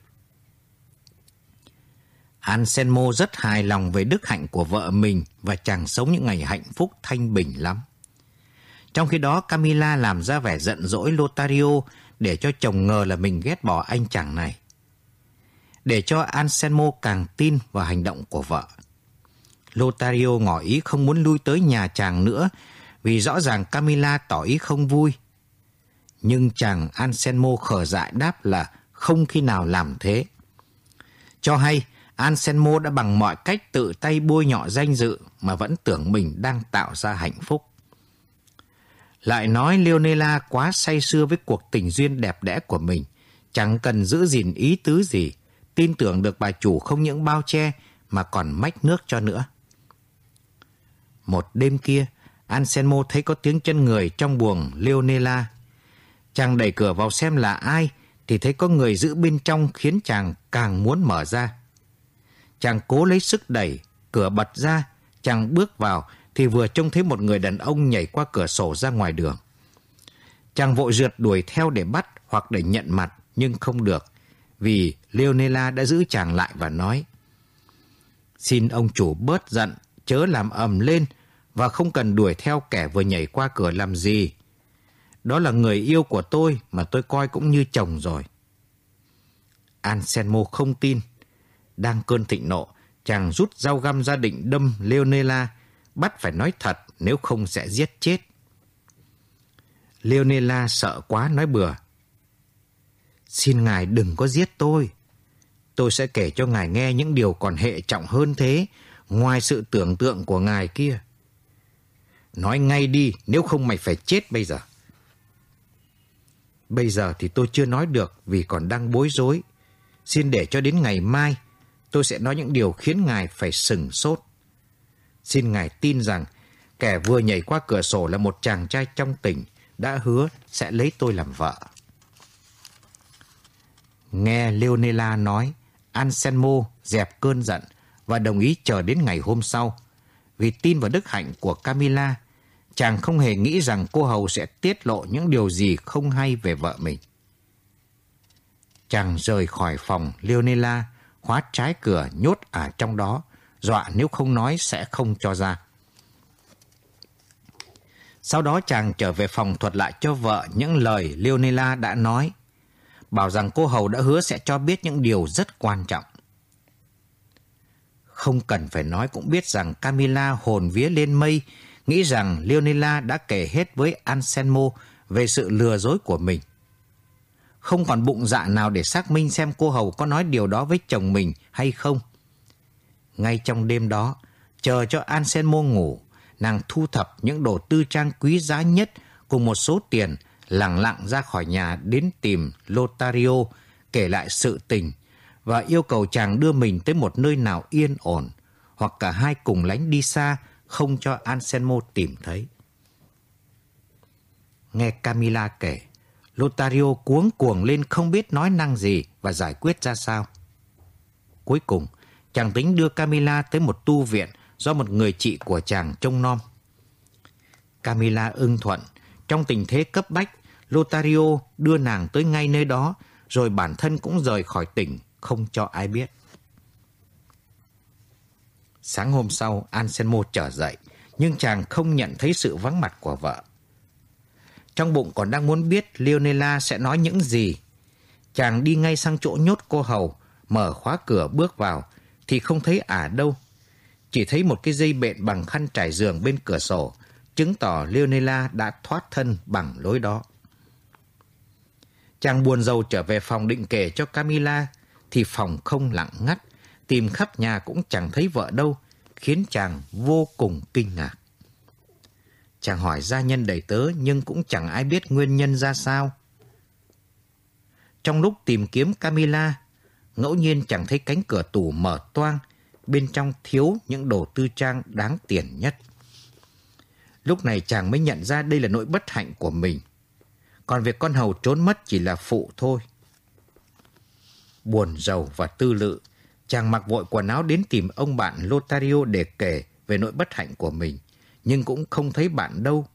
Anselmo rất hài lòng về đức hạnh của vợ mình và chàng sống những ngày hạnh phúc thanh bình lắm. Trong khi đó Camila làm ra vẻ giận dỗi Lotario để cho chồng ngờ là mình ghét bỏ anh chàng này. Để cho Anselmo càng tin vào hành động của vợ. Lotario ngỏ ý không muốn lui tới nhà chàng nữa vì rõ ràng Camila tỏ ý không vui. Nhưng chàng Anselmo khờ dại đáp là không khi nào làm thế. Cho hay Anselmo đã bằng mọi cách tự tay bôi nhọ danh dự mà vẫn tưởng mình đang tạo ra hạnh phúc. Lại nói Leonela quá say sưa với cuộc tình duyên đẹp đẽ của mình, chẳng cần giữ gìn ý tứ gì, tin tưởng được bà chủ không những bao che mà còn mách nước cho nữa. Một đêm kia, Anselmo thấy có tiếng chân người trong buồng Leonela. Chàng đẩy cửa vào xem là ai, thì thấy có người giữ bên trong khiến chàng càng muốn mở ra. Chàng cố lấy sức đẩy, cửa bật ra, chàng bước vào thì vừa trông thấy một người đàn ông nhảy qua cửa sổ ra ngoài đường. Chàng vội rượt đuổi theo để bắt hoặc để nhận mặt nhưng không được vì Leonela đã giữ chàng lại và nói Xin ông chủ bớt giận, chớ làm ầm lên và không cần đuổi theo kẻ vừa nhảy qua cửa làm gì. Đó là người yêu của tôi mà tôi coi cũng như chồng rồi. Anselmo không tin đang cơn thịnh nộ, chàng rút dao găm ra định đâm Leonela, bắt phải nói thật nếu không sẽ giết chết. Leonela sợ quá nói bừa. Xin ngài đừng có giết tôi. Tôi sẽ kể cho ngài nghe những điều còn hệ trọng hơn thế, ngoài sự tưởng tượng của ngài kia. Nói ngay đi, nếu không mày phải chết bây giờ. Bây giờ thì tôi chưa nói được vì còn đang bối rối. Xin để cho đến ngày mai, tôi sẽ nói những điều khiến ngài phải sừng sốt. Xin ngài tin rằng kẻ vừa nhảy qua cửa sổ là một chàng trai trong tỉnh đã hứa sẽ lấy tôi làm vợ. Nghe Leonela nói, Anselmo dẹp cơn giận và đồng ý chờ đến ngày hôm sau. Vì tin vào đức hạnh của Camila, chàng không hề nghĩ rằng cô hầu sẽ tiết lộ những điều gì không hay về vợ mình. Chàng rời khỏi phòng Leonela, khóa trái cửa nhốt ở trong đó, dọa nếu không nói sẽ không cho ra. Sau đó chàng trở về phòng thuật lại cho vợ những lời Leonela đã nói, bảo rằng cô hầu đã hứa sẽ cho biết những điều rất quan trọng. Không cần phải nói cũng biết rằng Camila hồn vía lên mây, nghĩ rằng Leonela đã kể hết với Anselmo về sự lừa dối của mình. Không còn bụng dạ nào để xác minh xem cô hầu có nói điều đó với chồng mình hay không. Ngay trong đêm đó, chờ cho Anselmo ngủ, nàng thu thập những đồ tư trang quý giá nhất cùng một số tiền lặng lặng ra khỏi nhà đến tìm Lotario kể lại sự tình và yêu cầu chàng đưa mình tới một nơi nào yên ổn hoặc cả hai cùng lánh đi xa không cho Anselmo tìm thấy. Nghe Camila kể, Lotario cuống cuồng lên không biết nói năng gì và giải quyết ra sao. Cuối cùng, chàng tính đưa Camila tới một tu viện do một người chị của chàng trông nom. Camila ưng thuận, trong tình thế cấp bách, Lotario đưa nàng tới ngay nơi đó, rồi bản thân cũng rời khỏi tỉnh, không cho ai biết. Sáng hôm sau, Anselmo trở dậy, nhưng chàng không nhận thấy sự vắng mặt của vợ. Trong bụng còn đang muốn biết Leonela sẽ nói những gì. Chàng đi ngay sang chỗ nhốt cô hầu, mở khóa cửa bước vào, thì không thấy ả đâu. Chỉ thấy một cái dây bện bằng khăn trải giường bên cửa sổ, chứng tỏ Leonela đã thoát thân bằng lối đó. Chàng buồn rầu trở về phòng định kể cho Camila, thì phòng không lặng ngắt, tìm khắp nhà cũng chẳng thấy vợ đâu, khiến chàng vô cùng kinh ngạc. Chàng hỏi gia nhân đầy tớ nhưng cũng chẳng ai biết nguyên nhân ra sao. Trong lúc tìm kiếm Camila, ngẫu nhiên chàng thấy cánh cửa tủ mở toang, bên trong thiếu những đồ tư trang đáng tiền nhất. Lúc này chàng mới nhận ra đây là nỗi bất hạnh của mình. Còn việc con hầu trốn mất chỉ là phụ thôi. Buồn giàu và tư lự, chàng mặc vội quần áo đến tìm ông bạn Lotario để kể về nỗi bất hạnh của mình, nhưng cũng không thấy bạn đâu.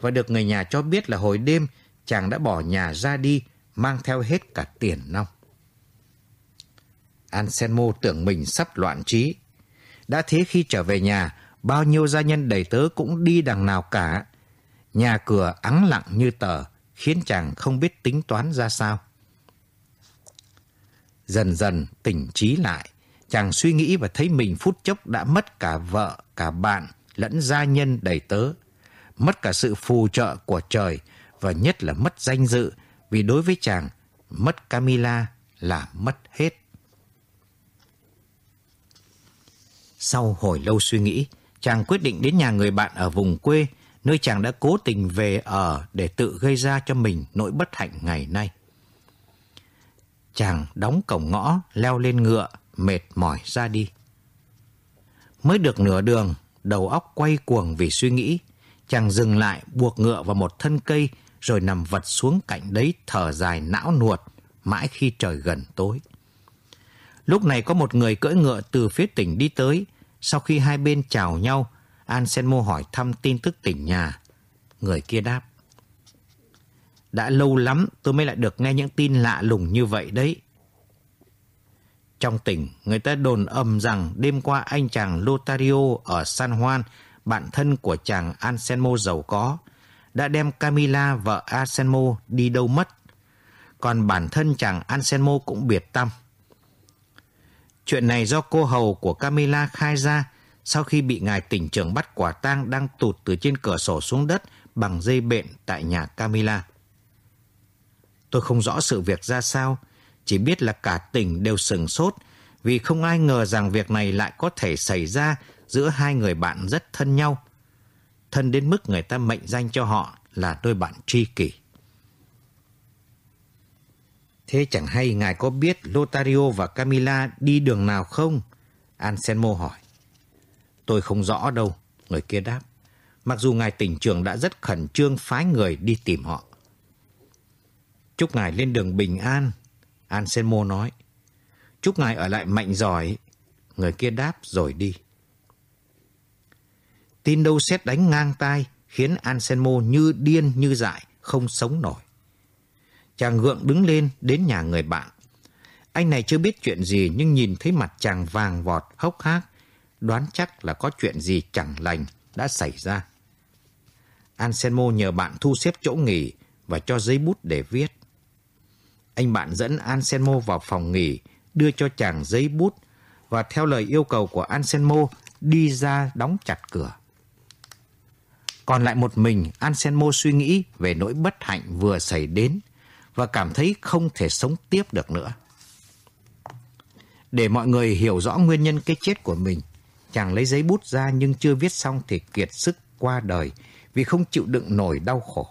Và được người nhà cho biết là hồi đêm chàng đã bỏ nhà ra đi, mang theo hết cả tiền nong. Anselmo tưởng mình sắp loạn trí. Đã thế khi trở về nhà, bao nhiêu gia nhân đầy tớ cũng đi đằng nào cả. Nhà cửa ắng lặng như tờ, khiến chàng không biết tính toán ra sao. Dần dần tỉnh trí lại, chàng suy nghĩ và thấy mình phút chốc đã mất cả vợ, cả bạn, lẫn gia nhân đầy tớ. Mất cả sự phù trợ của trời và nhất là mất danh dự vì đối với chàng, mất Camila là mất hết. Sau hồi lâu suy nghĩ, chàng quyết định đến nhà người bạn ở vùng quê, nơi chàng đã cố tình về ở để tự gây ra cho mình nỗi bất hạnh ngày nay. Chàng đóng cổng ngõ, leo lên ngựa, mệt mỏi ra đi. Mới được nửa đường, đầu óc quay cuồng vì suy nghĩ. Chàng dừng lại, buộc ngựa vào một thân cây, rồi nằm vật xuống cạnh đấy thở dài não nuột, mãi khi trời gần tối. Lúc này có một người cưỡi ngựa từ phía tỉnh đi tới. Sau khi hai bên chào nhau, Anselmo hỏi thăm tin tức tỉnh nhà. Người kia đáp. Đã lâu lắm tôi mới lại được nghe những tin lạ lùng như vậy đấy. Trong tỉnh, người ta đồn âm rằng đêm qua anh chàng Lotario ở San Juan, bạn thân của chàng Anselmo giàu có, đã đem Camila vợ Anselmo đi đâu mất. Còn bản thân chàng Anselmo cũng biệt tâm. Chuyện này do cô hầu của Camila khai ra sau khi bị ngài tỉnh trưởng bắt quả tang đang tụt từ trên cửa sổ xuống đất bằng dây bện tại nhà Camila. Tôi không rõ sự việc ra sao, chỉ biết là cả tỉnh đều sừng sốt vì không ai ngờ rằng việc này lại có thể xảy ra giữa hai người bạn rất thân nhau. Thân đến mức người ta mệnh danh cho họ là đôi bạn tri kỷ. Thế chẳng hay ngài có biết Lotario và Camila đi đường nào không? Anselmo hỏi. Tôi không rõ đâu, người kia đáp. Mặc dù ngài tỉnh trưởng đã rất khẩn trương phái người đi tìm họ. Chúc ngài lên đường bình an, Anselmo nói. Chúc ngài ở lại mạnh giỏi, người kia đáp rồi đi. Tin đâu xét đánh ngang tai khiến Anselmo như điên như dại, không sống nổi. Chàng gượng đứng lên đến nhà người bạn. Anh này chưa biết chuyện gì nhưng nhìn thấy mặt chàng vàng vọt, hốc hác, đoán chắc là có chuyện gì chẳng lành đã xảy ra. Anselmo nhờ bạn thu xếp chỗ nghỉ và cho giấy bút để viết. Anh bạn dẫn Anselmo vào phòng nghỉ, đưa cho chàng giấy bút và theo lời yêu cầu của Anselmo đi ra đóng chặt cửa. Còn lại một mình, Anselmo suy nghĩ về nỗi bất hạnh vừa xảy đến và cảm thấy không thể sống tiếp được nữa. Để mọi người hiểu rõ nguyên nhân cái chết của mình, chàng lấy giấy bút ra nhưng chưa viết xong thì kiệt sức qua đời vì không chịu đựng nổi đau khổ.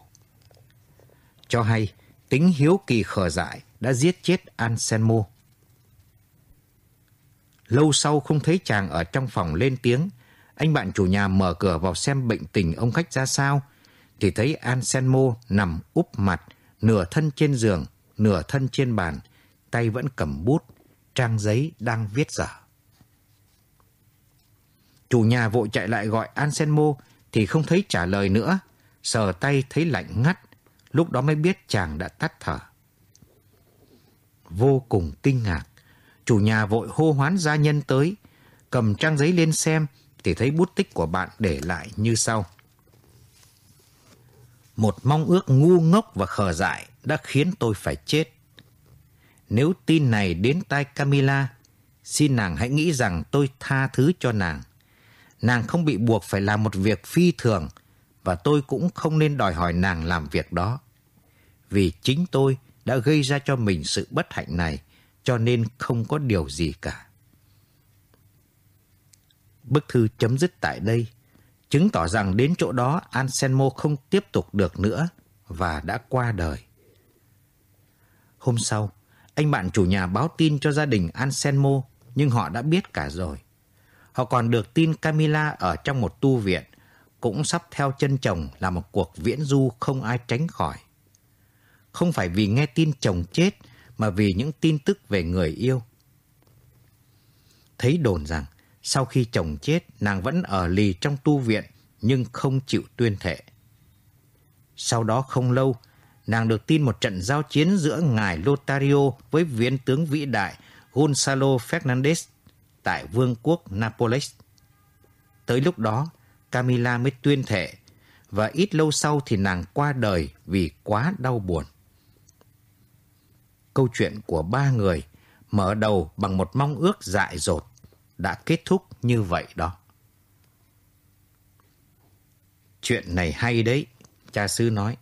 Cho hay, tính hiếu kỳ khờ dại đã giết chết Anselmo. Lâu sau không thấy chàng ở trong phòng lên tiếng, anh bạn chủ nhà mở cửa vào xem bệnh tình ông khách ra sao, thì thấy Anselmo nằm úp mặt, nửa thân trên giường, nửa thân trên bàn, tay vẫn cầm bút, trang giấy đang viết dở. Chủ nhà vội chạy lại gọi Anselmo thì không thấy trả lời nữa, sờ tay thấy lạnh ngắt, lúc đó mới biết chàng đã tắt thở. Vô cùng kinh ngạc, chủ nhà vội hô hoán gia nhân tới, cầm trang giấy lên xem thì thấy bút tích của bạn để lại như sau. Một mong ước ngu ngốc và khờ dại đã khiến tôi phải chết. Nếu tin này đến tai Camila, xin nàng hãy nghĩ rằng tôi tha thứ cho nàng. Nàng không bị buộc phải làm một việc phi thường và tôi cũng không nên đòi hỏi nàng làm việc đó. Vì chính tôi đã gây ra cho mình sự bất hạnh này, cho nên không có điều gì cả. Bức thư chấm dứt tại đây, chứng tỏ rằng đến chỗ đó Anselmo không tiếp tục được nữa và đã qua đời. Hôm sau, anh bạn chủ nhà báo tin cho gia đình Anselmo, nhưng họ đã biết cả rồi. Họ còn được tin Camila ở trong một tu viện, cũng sắp theo chân chồng là một cuộc viễn du không ai tránh khỏi. Không phải vì nghe tin chồng chết, mà vì những tin tức về người yêu. Thấy đồn rằng, sau khi chồng chết, nàng vẫn ở lì trong tu viện, nhưng không chịu tuyên thệ. Sau đó không lâu, nàng được tin một trận giao chiến giữa ngài Lotario với viên tướng vĩ đại Gonzalo Fernandez tại vương quốc Napoles. Tới lúc đó, Camila mới tuyên thệ và ít lâu sau thì nàng qua đời vì quá đau buồn. Câu chuyện của ba người mở đầu bằng một mong ước dại dột đã kết thúc như vậy đó. Chuyện này hay đấy, cha sư nói,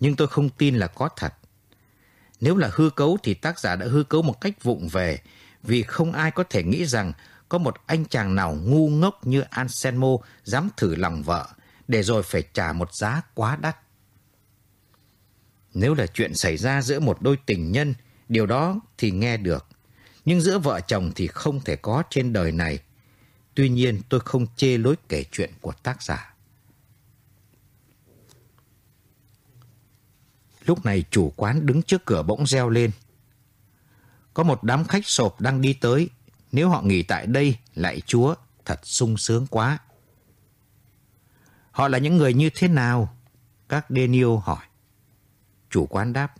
nhưng tôi không tin là có thật. Nếu là hư cấu thì tác giả đã hư cấu một cách vụng về vì không ai có thể nghĩ rằng có một anh chàng nào ngu ngốc như Anselmo dám thử lòng vợ để rồi phải trả một giá quá đắt. Nếu là chuyện xảy ra giữa một đôi tình nhân, điều đó thì nghe được. Nhưng giữa vợ chồng thì không thể có trên đời này. Tuy nhiên tôi không chê lối kể chuyện của tác giả. Lúc này chủ quán đứng trước cửa bỗng reo lên. Có một đám khách sộp đang đi tới. Nếu họ nghỉ tại đây, lại chúa, thật sung sướng quá. Họ là những người như thế nào? Các Daniel hỏi. Chủ quán đáp.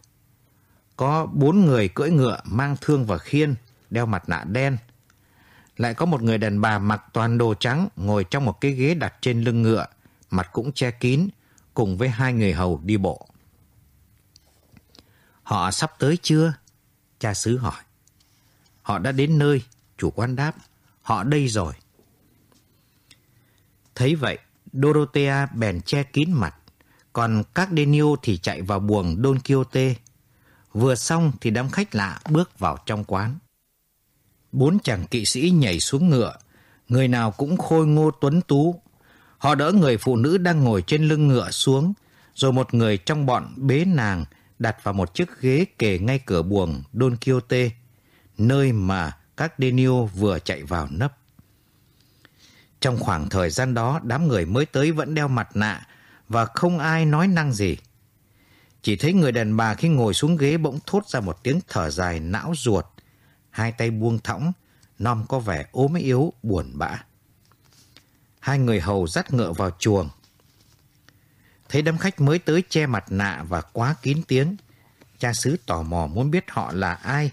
Có bốn người cưỡi ngựa mang thương và khiên, đeo mặt nạ đen. Lại có một người đàn bà mặc toàn đồ trắng ngồi trong một cái ghế đặt trên lưng ngựa, mặt cũng che kín, cùng với hai người hầu đi bộ. Họ sắp tới chưa? Cha xứ hỏi. Họ đã đến nơi, chủ quán đáp. Họ đây rồi. Thấy vậy, Dorothea bèn che kín mặt, còn các Denio thì chạy vào buồng Don Quixote. Vừa xong thì đám khách lạ bước vào trong quán. Bốn chàng kỵ sĩ nhảy xuống ngựa, người nào cũng khôi ngô tuấn tú. Họ đỡ người phụ nữ đang ngồi trên lưng ngựa xuống, rồi một người trong bọn bế nàng đặt vào một chiếc ghế kề ngay cửa buồng Don Quixote, nơi mà các Denio vừa chạy vào nấp. Trong khoảng thời gian đó, đám người mới tới vẫn đeo mặt nạ và không ai nói năng gì. Chỉ thấy người đàn bà khi ngồi xuống ghế bỗng thốt ra một tiếng thở dài não ruột, hai tay buông thõng, non có vẻ ốm yếu, buồn bã. Hai người hầu dắt ngựa vào chuồng. Thấy đám khách mới tới che mặt nạ và quá kín tiếng, cha xứ tò mò muốn biết họ là ai.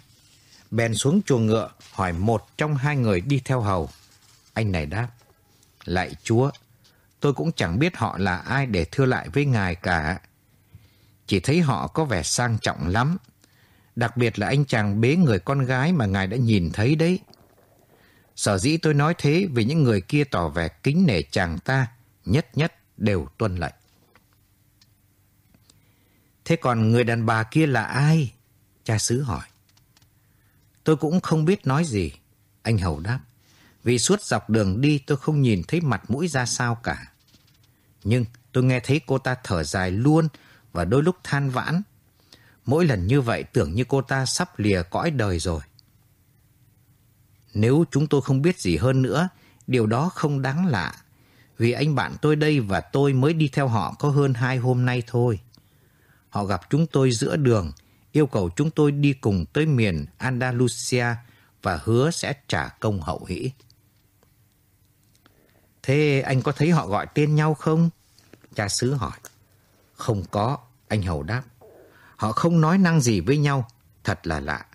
Bèn xuống chuồng ngựa hỏi một trong hai người đi theo hầu. Anh này đáp, Lạy Chúa, tôi cũng chẳng biết họ là ai để thưa lại với ngài cả. Chỉ thấy họ có vẻ sang trọng lắm. Đặc biệt là anh chàng bế người con gái mà ngài đã nhìn thấy đấy. Sở dĩ tôi nói thế vì những người kia tỏ vẻ kính nể chàng ta, nhất nhất đều tuân lệnh. Thế còn người đàn bà kia là ai? Cha xứ hỏi. Tôi cũng không biết nói gì. Anh Hầu đáp. Vì suốt dọc đường đi tôi không nhìn thấy mặt mũi ra sao cả. Nhưng tôi nghe thấy cô ta thở dài luôn và đôi lúc than vãn. Mỗi lần như vậy tưởng như cô ta sắp lìa cõi đời rồi. Nếu chúng tôi không biết gì hơn nữa, điều đó không đáng lạ. Vì anh bạn tôi đây và tôi mới đi theo họ có hơn hai hôm nay thôi. Họ gặp chúng tôi giữa đường, yêu cầu chúng tôi đi cùng tới miền Andalusia và hứa sẽ trả công hậu hỷ. Thế anh có thấy họ gọi tên nhau không? Cha xứ hỏi. Không có, anh Hầu đáp. Họ không nói năng gì với nhau, thật là lạ.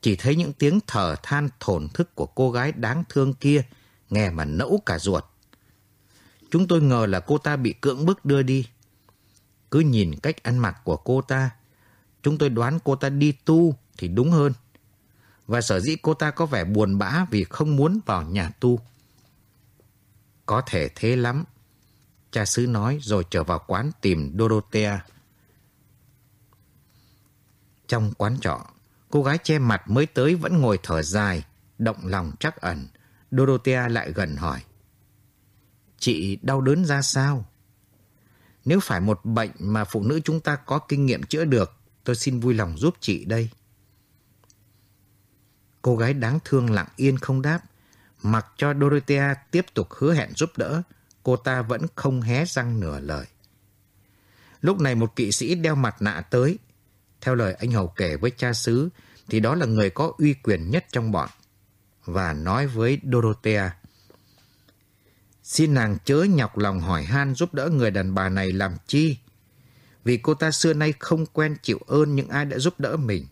Chỉ thấy những tiếng thở than thổn thức của cô gái đáng thương kia, nghe mà nẫu cả ruột. Chúng tôi ngờ là cô ta bị cưỡng bức đưa đi. Cứ nhìn cách ăn mặc của cô ta, chúng tôi đoán cô ta đi tu thì đúng hơn. Và sở dĩ cô ta có vẻ buồn bã vì không muốn vào nhà tu. Có thể thế lắm. Cha xứ nói rồi trở vào quán tìm Dorothea. Trong quán trọ, cô gái che mặt mới tới vẫn ngồi thở dài, động lòng trắc ẩn. Dorothea lại gần hỏi. Chị đau đớn ra sao? Nếu phải một bệnh mà phụ nữ chúng ta có kinh nghiệm chữa được, tôi xin vui lòng giúp chị đây. Cô gái đáng thương lặng yên không đáp. Mặc cho Dorothea tiếp tục hứa hẹn giúp đỡ, cô ta vẫn không hé răng nửa lời. Lúc này một kỵ sĩ đeo mặt nạ tới. Theo lời anh Hầu kể với cha xứ, thì đó là người có uy quyền nhất trong bọn. Và nói với Dorothea, Xin nàng chớ nhọc lòng hỏi han giúp đỡ người đàn bà này làm chi. Vì cô ta xưa nay không quen chịu ơn những ai đã giúp đỡ mình.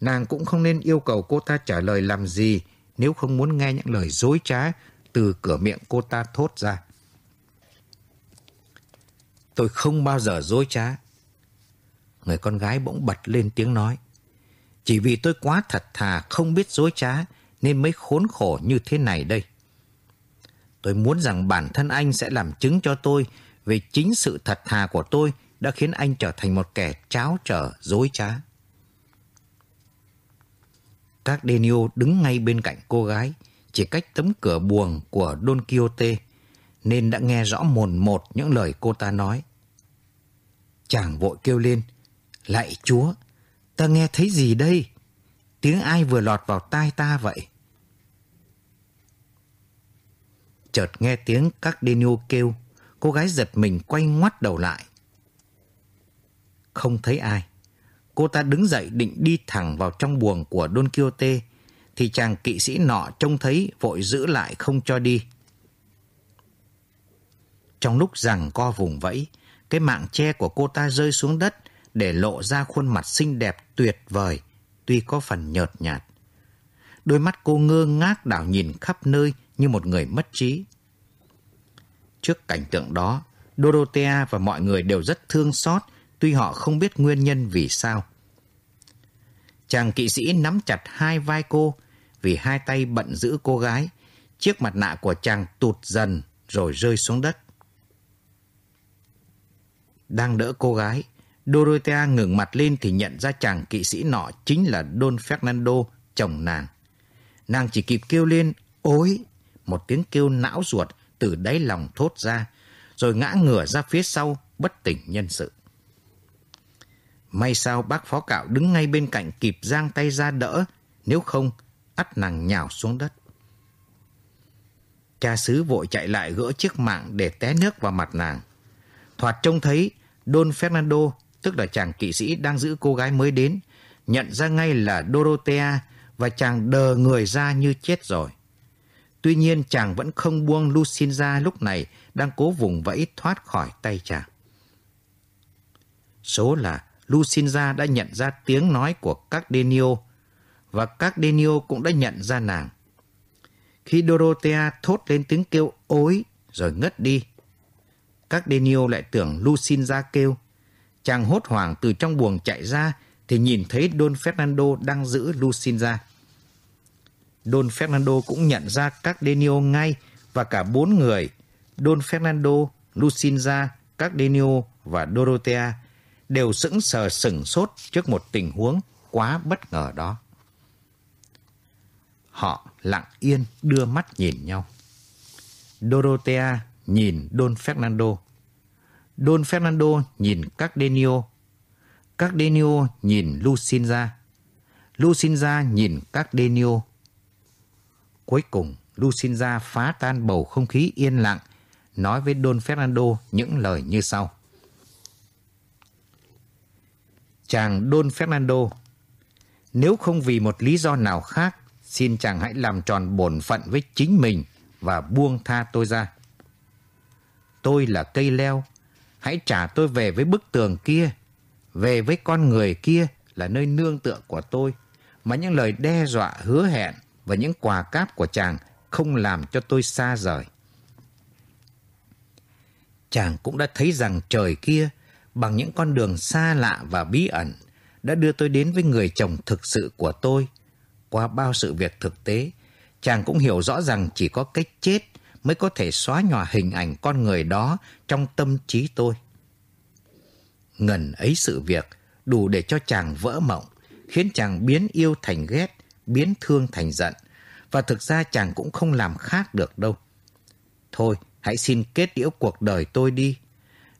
Nàng cũng không nên yêu cầu cô ta trả lời làm gì nếu không muốn nghe những lời dối trá từ cửa miệng cô ta thốt ra. Tôi không bao giờ dối trá. Người con gái bỗng bật lên tiếng nói. Chỉ vì tôi quá thật thà không biết dối trá nên mới khốn khổ như thế này đây. Tôi muốn rằng bản thân anh sẽ làm chứng cho tôi về chính sự thật thà của tôi đã khiến anh trở thành một kẻ cháo trở dối trá. Các Denio đứng ngay bên cạnh cô gái, chỉ cách tấm cửa buồng của Don Quixote, nên đã nghe rõ mồn một những lời cô ta nói. Chàng vội kêu lên, Lạy Chúa, ta nghe thấy gì đây? Tiếng ai vừa lọt vào tai ta vậy? Chợt nghe tiếng các Denio kêu, cô gái giật mình quay ngoắt đầu lại. Không thấy ai. Cô ta đứng dậy định đi thẳng vào trong buồng của Don Quixote, thì chàng kỵ sĩ nọ trông thấy vội giữ lại không cho đi. Trong lúc rằng co vùng vẫy, cái mạng che của cô ta rơi xuống đất để lộ ra khuôn mặt xinh đẹp tuyệt vời, tuy có phần nhợt nhạt. Đôi mắt cô ngơ ngác đảo nhìn khắp nơi như một người mất trí. Trước cảnh tượng đó, Dorothea và mọi người đều rất thương xót tuy họ không biết nguyên nhân vì sao. Chàng kỵ sĩ nắm chặt hai vai cô vì hai tay bận giữ cô gái. Chiếc mặt nạ của chàng tụt dần rồi rơi xuống đất. Đang đỡ cô gái, Dorothea ngừng mặt lên thì nhận ra chàng kỵ sĩ nọ chính là Don Fernando, chồng nàng. Nàng chỉ kịp kêu lên, ôi, một tiếng kêu não ruột từ đáy lòng thốt ra, rồi ngã ngửa ra phía sau, bất tỉnh nhân sự. May sao bác phó cạo đứng ngay bên cạnh kịp giang tay ra đỡ, nếu không, ắt nàng nhào xuống đất. Cha xứ vội chạy lại gỡ chiếc mạng để té nước vào mặt nàng. Thoạt trông thấy Don Fernando, tức là chàng kỵ sĩ đang giữ cô gái mới đến, nhận ra ngay là Dorothea và chàng đờ người ra như chết rồi. Tuy nhiên chàng vẫn không buông Lucinda lúc này đang cố vùng vẫy thoát khỏi tay chàng. Số là Lucinda đã nhận ra tiếng nói của các Denio và các Denio cũng đã nhận ra nàng. Khi Dorothea thốt lên tiếng kêu ối rồi ngất đi, các Denio lại tưởng Lucinda kêu. Chàng hốt hoảng từ trong buồng chạy ra thì nhìn thấy Don Fernando đang giữ Lucinda. Don Fernando cũng nhận ra các Denio ngay và cả bốn người, Don Fernando, Lucinda, các Denio và Dorothea đều sững sờ sửng sốt trước một tình huống quá bất ngờ đó. Họ lặng yên đưa mắt nhìn nhau. Dorothea nhìn Don Fernando. Don Fernando nhìn các Denio. Các Denio nhìn Lucinda. Lucinda nhìn các Denio. Cuối cùng, Lucinda phá tan bầu không khí yên lặng, nói với Don Fernando những lời như sau. Chàng Don Fernando, nếu không vì một lý do nào khác, xin chàng hãy làm tròn bổn phận với chính mình và buông tha tôi ra. Tôi là cây leo, hãy trả tôi về với bức tường kia, về với con người kia là nơi nương tựa của tôi, mà những lời đe dọa hứa hẹn và những quà cáp của chàng không làm cho tôi xa rời. Chàng cũng đã thấy rằng trời kia, bằng những con đường xa lạ và bí ẩn, đã đưa tôi đến với người chồng thực sự của tôi. Qua bao sự việc thực tế, chàng cũng hiểu rõ rằng chỉ có cách chết mới có thể xóa nhòa hình ảnh con người đó trong tâm trí tôi. Ngần ấy sự việc đủ để cho chàng vỡ mộng, khiến chàng biến yêu thành ghét, biến thương thành giận. Và thực ra chàng cũng không làm khác được đâu. Thôi, hãy xin kết liễu cuộc đời tôi đi.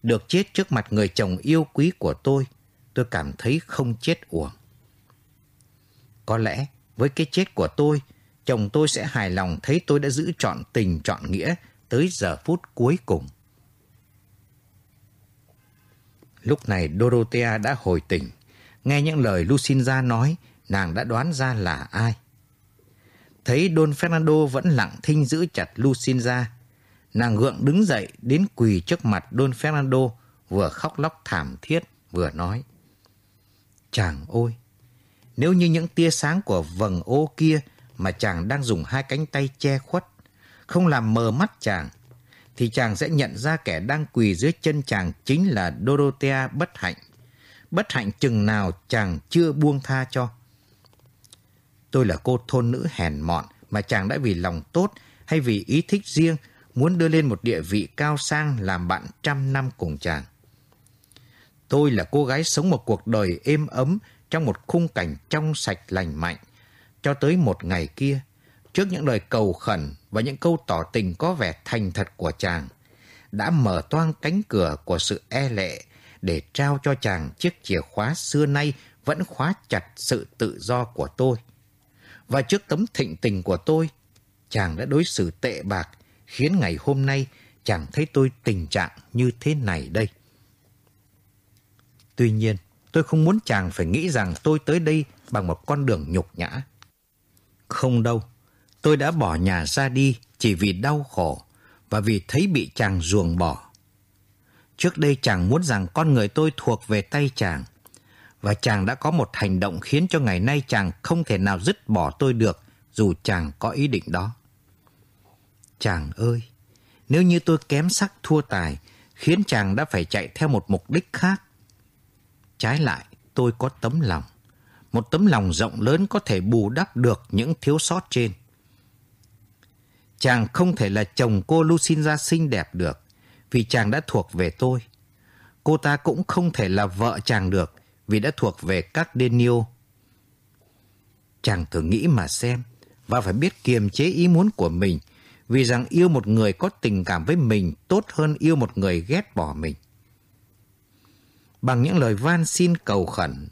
Được chết trước mặt người chồng yêu quý của tôi, tôi cảm thấy không chết uổng. Có lẽ với cái chết của tôi, chồng tôi sẽ hài lòng thấy tôi đã giữ trọn tình trọn nghĩa tới giờ phút cuối cùng. Lúc này Dorothea đã hồi tỉnh. Nghe những lời Lucinda nói, nàng đã đoán ra là ai. Thấy Don Fernando vẫn lặng thinh giữ chặt Lucinda, nàng gượng đứng dậy đến quỳ trước mặt Don Fernando, vừa khóc lóc thảm thiết, vừa nói. Chàng ôi, nếu như những tia sáng của vầng ô kia mà chàng đang dùng hai cánh tay che khuất, không làm mờ mắt chàng, thì chàng sẽ nhận ra kẻ đang quỳ dưới chân chàng chính là Dorothea bất hạnh. Bất hạnh chừng nào chàng chưa buông tha cho. Tôi là cô thôn nữ hèn mọn mà chàng đã vì lòng tốt hay vì ý thích riêng muốn đưa lên một địa vị cao sang làm bạn trăm năm cùng chàng. Tôi là cô gái sống một cuộc đời êm ấm trong một khung cảnh trong sạch lành mạnh. Cho tới một ngày kia, trước những lời cầu khẩn và những câu tỏ tình có vẻ thành thật của chàng, đã mở toang cánh cửa của sự e lệ để trao cho chàng chiếc chìa khóa xưa nay vẫn khóa chặt sự tự do của tôi. Và trước tấm thịnh tình của tôi, chàng đã đối xử tệ bạc, khiến ngày hôm nay chàng thấy tôi tình trạng như thế này đây. Tuy nhiên, tôi không muốn chàng phải nghĩ rằng tôi tới đây bằng một con đường nhục nhã. Không đâu, tôi đã bỏ nhà ra đi chỉ vì đau khổ và vì thấy bị chàng ruồng bỏ. Trước đây chàng muốn rằng con người tôi thuộc về tay chàng và chàng đã có một hành động khiến cho ngày nay chàng không thể nào dứt bỏ tôi được dù chàng có ý định đó. Chàng ơi, nếu như tôi kém sắc thua tài, khiến chàng đã phải chạy theo một mục đích khác. Trái lại, tôi có tấm lòng. Một tấm lòng rộng lớn có thể bù đắp được những thiếu sót trên. Chàng không thể là chồng cô Lucinda xinh đẹp được, vì chàng đã thuộc về tôi. Cô ta cũng không thể là vợ chàng được, vì đã thuộc về các Daniel. Chàng thử nghĩ mà xem, và phải biết kiềm chế ý muốn của mình, vì rằng yêu một người có tình cảm với mình tốt hơn yêu một người ghét bỏ mình. Bằng những lời van xin cầu khẩn,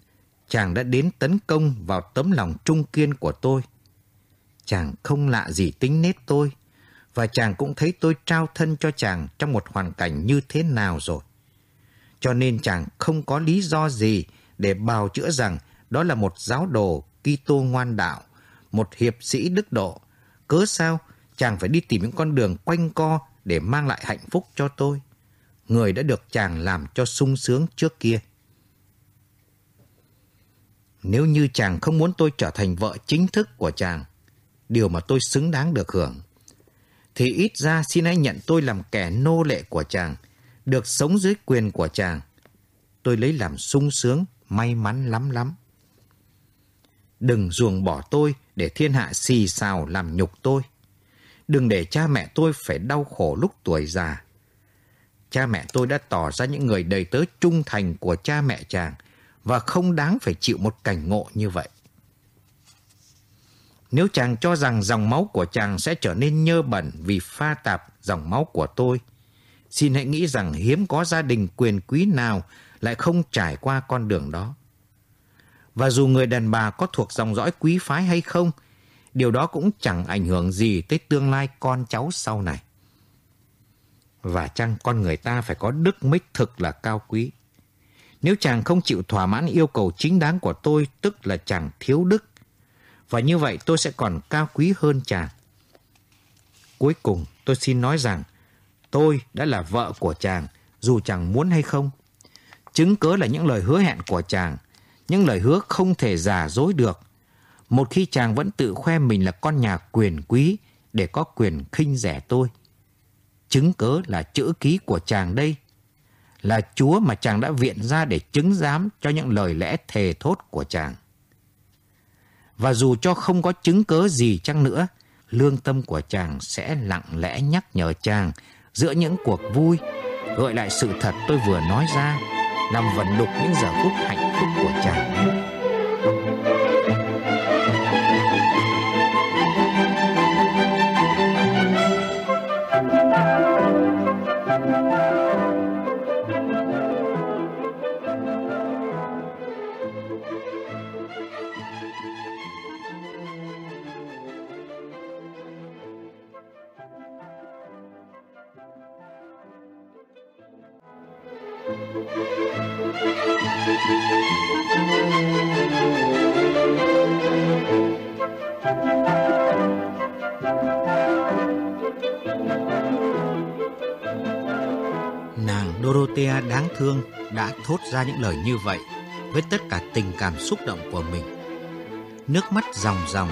chàng đã đến tấn công vào tấm lòng trung kiên của tôi. Chàng không lạ gì tính nết tôi, và chàng cũng thấy tôi trao thân cho chàng trong một hoàn cảnh như thế nào rồi. Cho nên chàng không có lý do gì để bào chữa rằng đó là một giáo đồ Kitô ngoan đạo, một hiệp sĩ đức độ. Cớ sao chàng phải đi tìm những con đường quanh co để mang lại hạnh phúc cho tôi? Người đã được chàng làm cho sung sướng trước kia. Nếu như chàng không muốn tôi trở thành vợ chính thức của chàng, điều mà tôi xứng đáng được hưởng, thì ít ra xin hãy nhận tôi làm kẻ nô lệ của chàng, được sống dưới quyền của chàng. Tôi lấy làm sung sướng, may mắn lắm lắm. Đừng ruồng bỏ tôi để thiên hạ xì xào làm nhục tôi. Đừng để cha mẹ tôi phải đau khổ lúc tuổi già. Cha mẹ tôi đã tỏ ra những người đầy tớ trung thành của cha mẹ chàng và không đáng phải chịu một cảnh ngộ như vậy. Nếu chàng cho rằng dòng máu của chàng sẽ trở nên nhơ bẩn vì pha tạp dòng máu của tôi, xin hãy nghĩ rằng hiếm có gia đình quyền quý nào lại không trải qua con đường đó. Và dù người đàn bà có thuộc dòng dõi quý phái hay không, điều đó cũng chẳng ảnh hưởng gì tới tương lai con cháu sau này. Và chăng con người ta phải có đức mới thực là cao quý. Nếu chàng không chịu thỏa mãn yêu cầu chính đáng của tôi, tức là chàng thiếu đức, và như vậy tôi sẽ còn cao quý hơn chàng. Cuối cùng tôi xin nói rằng tôi đã là vợ của chàng dù chàng muốn hay không. Chứng cớ là những lời hứa hẹn của chàng, những lời hứa không thể giả dối được. Một khi chàng vẫn tự khoe mình là con nhà quyền quý để có quyền khinh rẻ tôi. Chứng cớ là chữ ký của chàng đây, là Chúa mà chàng đã viện ra để chứng giám cho những lời lẽ thề thốt của chàng và dù cho không có chứng cớ gì chăng nữa, lương tâm của chàng sẽ lặng lẽ nhắc nhở chàng giữa những cuộc vui, gợi lại sự thật tôi vừa nói ra, làm vần đục những giờ phút hạnh phúc của chàng. Dorothea đáng thương đã thốt ra những lời như vậy với tất cả tình cảm xúc động của mình. Nước mắt ròng ròng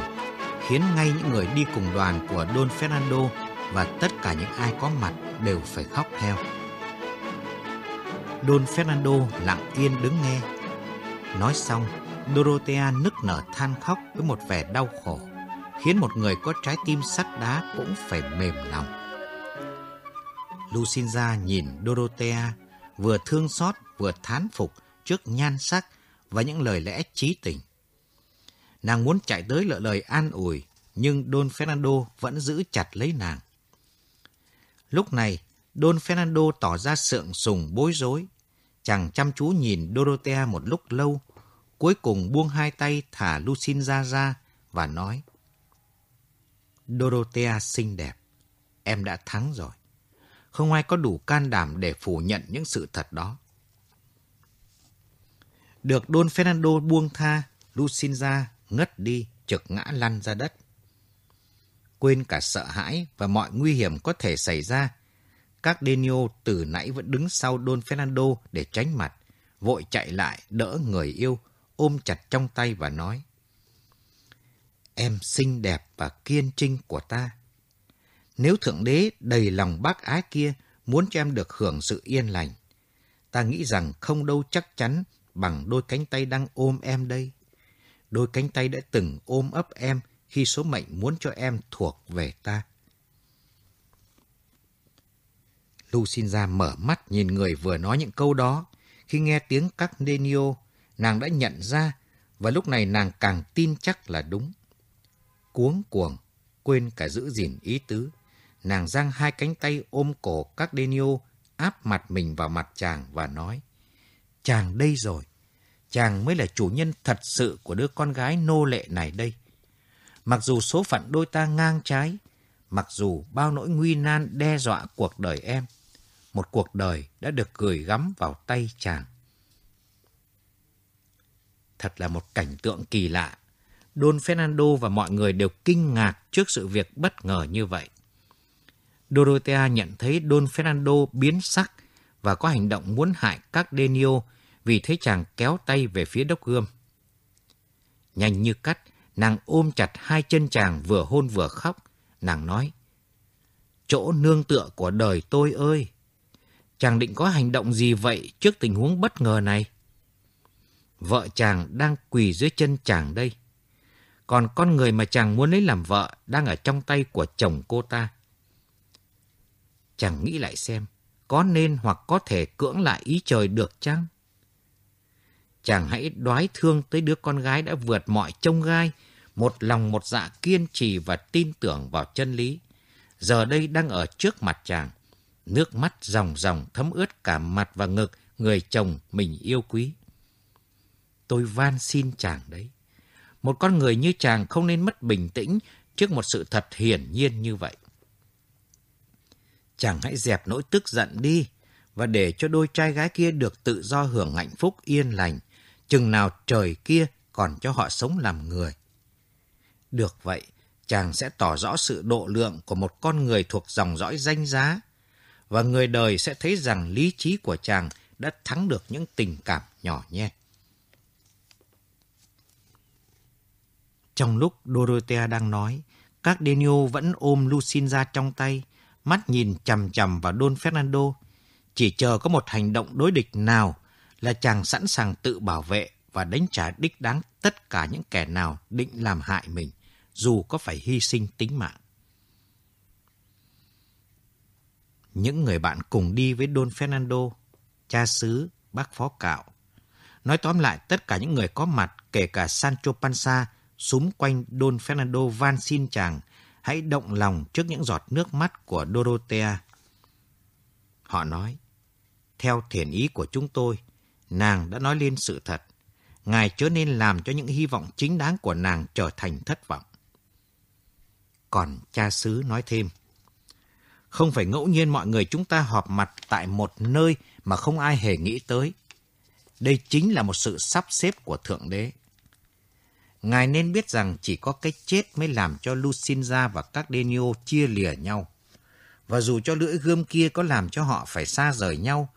khiến ngay những người đi cùng đoàn của Don Fernando và tất cả những ai có mặt đều phải khóc theo. Don Fernando lặng yên đứng nghe. Nói xong, Dorothea nức nở than khóc với một vẻ đau khổ, khiến một người có trái tim sắt đá cũng phải mềm lòng. Lucinda nhìn Dorothea vừa thương xót vừa thán phục trước nhan sắc và những lời lẽ trí tình. Nàng muốn chạy tới lỡ lời an ủi, nhưng Don Fernando vẫn giữ chặt lấy nàng. Lúc này, Don Fernando tỏ ra sượng sùng bối rối. Chàng chăm chú nhìn Dorothea một lúc lâu, cuối cùng buông hai tay thả Lucinda ra và nói Dorothea xinh đẹp, em đã thắng rồi. Không ai có đủ can đảm để phủ nhận những sự thật đó. Được Don Fernando buông tha, Lucinda ngất đi, trực ngã lăn ra đất. Quên cả sợ hãi và mọi nguy hiểm có thể xảy ra, các Denio từ nãy vẫn đứng sau Don Fernando để tránh mặt, vội chạy lại đỡ người yêu, ôm chặt trong tay và nói Em xinh đẹp và kiên trinh của ta. Nếu Thượng Đế đầy lòng bác ái kia muốn cho em được hưởng sự yên lành, ta nghĩ rằng không đâu chắc chắn bằng đôi cánh tay đang ôm em đây. Đôi cánh tay đã từng ôm ấp em khi số mệnh muốn cho em thuộc về ta. Lucinda mở mắt nhìn người vừa nói những câu đó. Khi nghe tiếng các Nenio, nàng đã nhận ra và lúc này nàng càng tin chắc là đúng. Cuống cuồng, quên cả giữ gìn ý tứ. Nàng giang hai cánh tay ôm cổ các Denio, áp mặt mình vào mặt chàng và nói, chàng đây rồi. Chàng mới là chủ nhân thật sự của đứa con gái nô lệ này đây. Mặc dù số phận đôi ta ngang trái, mặc dù bao nỗi nguy nan đe dọa cuộc đời em, một cuộc đời đã được gửi gắm vào tay chàng. Thật là một cảnh tượng kỳ lạ. Don Fernando và mọi người đều kinh ngạc trước sự việc bất ngờ như vậy. Dorothea nhận thấy Don Fernando biến sắc và có hành động muốn hại các Denio vì thấy chàng kéo tay về phía đốc gươm. Nhanh như cắt, nàng ôm chặt hai chân chàng vừa hôn vừa khóc. Nàng nói, chỗ nương tựa của đời tôi ơi! Chàng định có hành động gì vậy trước tình huống bất ngờ này? Vợ chàng đang quỳ dưới chân chàng đây. Còn con người mà chàng muốn lấy làm vợ đang ở trong tay của chồng cô ta. Chàng nghĩ lại xem, có nên hoặc có thể cưỡng lại ý trời được chăng? Chàng hãy đoái thương tới đứa con gái đã vượt mọi trông gai, một lòng một dạ kiên trì và tin tưởng vào chân lý. Giờ đây đang ở trước mặt chàng, nước mắt ròng ròng thấm ướt cả mặt và ngực người chồng mình yêu quý. Tôi van xin chàng đấy. Một con người như chàng không nên mất bình tĩnh trước một sự thật hiển nhiên như vậy. Chàng hãy dẹp nỗi tức giận đi và để cho đôi trai gái kia được tự do hưởng hạnh phúc yên lành, chừng nào trời kia còn cho họ sống làm người. Được vậy, chàng sẽ tỏ rõ sự độ lượng của một con người thuộc dòng dõi danh giá, và người đời sẽ thấy rằng lý trí của chàng đã thắng được những tình cảm nhỏ nhẹ Trong lúc Dorothea đang nói, các Daniel vẫn ôm Lucinda trong tay, mắt nhìn chằm chằm vào Don Fernando. Chỉ chờ có một hành động đối địch nào là chàng sẵn sàng tự bảo vệ và đánh trả đích đáng tất cả những kẻ nào định làm hại mình, dù có phải hy sinh tính mạng. Những người bạn cùng đi với Don Fernando, cha xứ, bác phó cạo. Nói tóm lại, tất cả những người có mặt, kể cả Sancho Panza, súng quanh Don Fernando van xin chàng hãy động lòng trước những giọt nước mắt của Dorothea. Họ nói, theo thiền ý của chúng tôi, nàng đã nói lên sự thật. Ngài chớ nên làm cho những hy vọng chính đáng của nàng trở thành thất vọng. Còn cha xứ nói thêm, không phải ngẫu nhiên mọi người chúng ta họp mặt tại một nơi mà không ai hề nghĩ tới. Đây chính là một sự sắp xếp của Thượng Đế. Ngài nên biết rằng chỉ có cái chết mới làm cho Lucinda và các Denio chia lìa nhau. Và dù cho lưỡi gươm kia có làm cho họ phải xa rời nhau,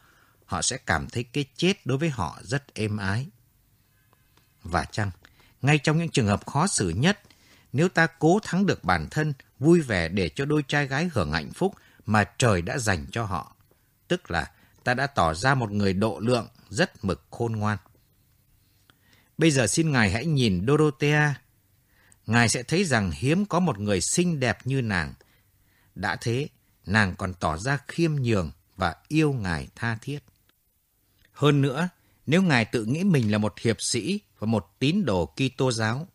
họ sẽ cảm thấy cái chết đối với họ rất êm ái. Và chăng, ngay trong những trường hợp khó xử nhất, nếu ta cố thắng được bản thân, vui vẻ để cho đôi trai gái hưởng hạnh phúc mà trời đã dành cho họ, tức là ta đã tỏ ra một người độ lượng, rất mực khôn ngoan. Bây giờ xin Ngài hãy nhìn Dorothea. Ngài sẽ thấy rằng hiếm có một người xinh đẹp như nàng. Đã thế, nàng còn tỏ ra khiêm nhường và yêu Ngài tha thiết. Hơn nữa, nếu Ngài tự nghĩ mình là một hiệp sĩ và một tín đồ Kitô giáo,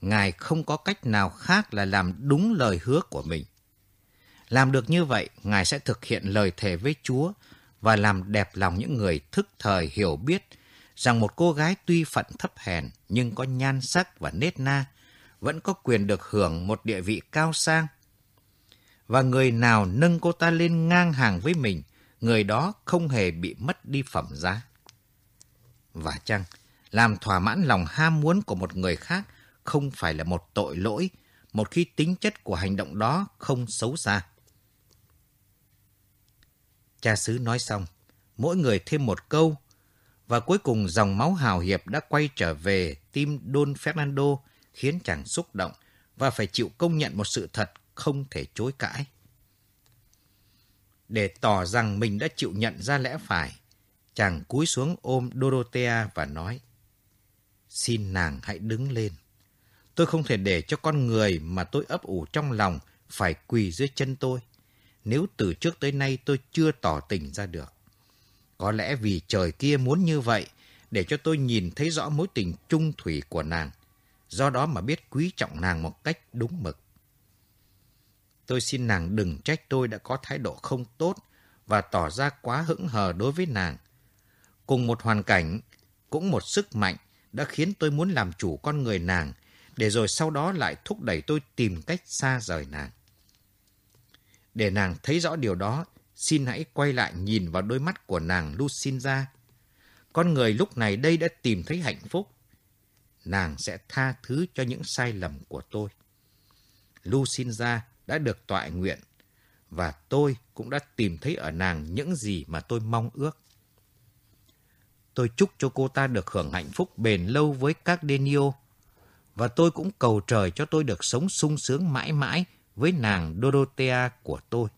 Ngài không có cách nào khác là làm đúng lời hứa của mình. Làm được như vậy, Ngài sẽ thực hiện lời thề với Chúa và làm đẹp lòng những người thức thời hiểu biết rằng một cô gái tuy phận thấp hèn nhưng có nhan sắc và nết na, vẫn có quyền được hưởng một địa vị cao sang. Và người nào nâng cô ta lên ngang hàng với mình, người đó không hề bị mất đi phẩm giá. Và chăng, làm thỏa mãn lòng ham muốn của một người khác không phải là một tội lỗi, một khi tính chất của hành động đó không xấu xa. Cha xứ nói xong, mỗi người thêm một câu và cuối cùng dòng máu hào hiệp đã quay trở về tim Don Fernando khiến chàng xúc động và phải chịu công nhận một sự thật không thể chối cãi. Để tỏ rằng mình đã chịu nhận ra lẽ phải, chàng cúi xuống ôm Dorothea và nói, Xin nàng hãy đứng lên. Tôi không thể để cho con người mà tôi ấp ủ trong lòng phải quỳ dưới chân tôi, nếu từ trước tới nay tôi chưa tỏ tình ra được. Có lẽ vì trời kia muốn như vậy, để cho tôi nhìn thấy rõ mối tình trung thủy của nàng, do đó mà biết quý trọng nàng một cách đúng mực. Tôi xin nàng đừng trách tôi đã có thái độ không tốt và tỏ ra quá hững hờ đối với nàng. Cùng một hoàn cảnh, cũng một sức mạnh đã khiến tôi muốn làm chủ con người nàng, để rồi sau đó lại thúc đẩy tôi tìm cách xa rời nàng. Để nàng thấy rõ điều đó, xin hãy quay lại nhìn vào đôi mắt của nàng Lucinda. Con người lúc này đây đã tìm thấy hạnh phúc. Nàng sẽ tha thứ cho những sai lầm của tôi. Lucinda đã được tọa nguyện và tôi cũng đã tìm thấy ở nàng những gì mà tôi mong ước. Tôi chúc cho cô ta được hưởng hạnh phúc bền lâu với các Denio và tôi cũng cầu trời cho tôi được sống sung sướng mãi mãi với nàng Dorothea của tôi.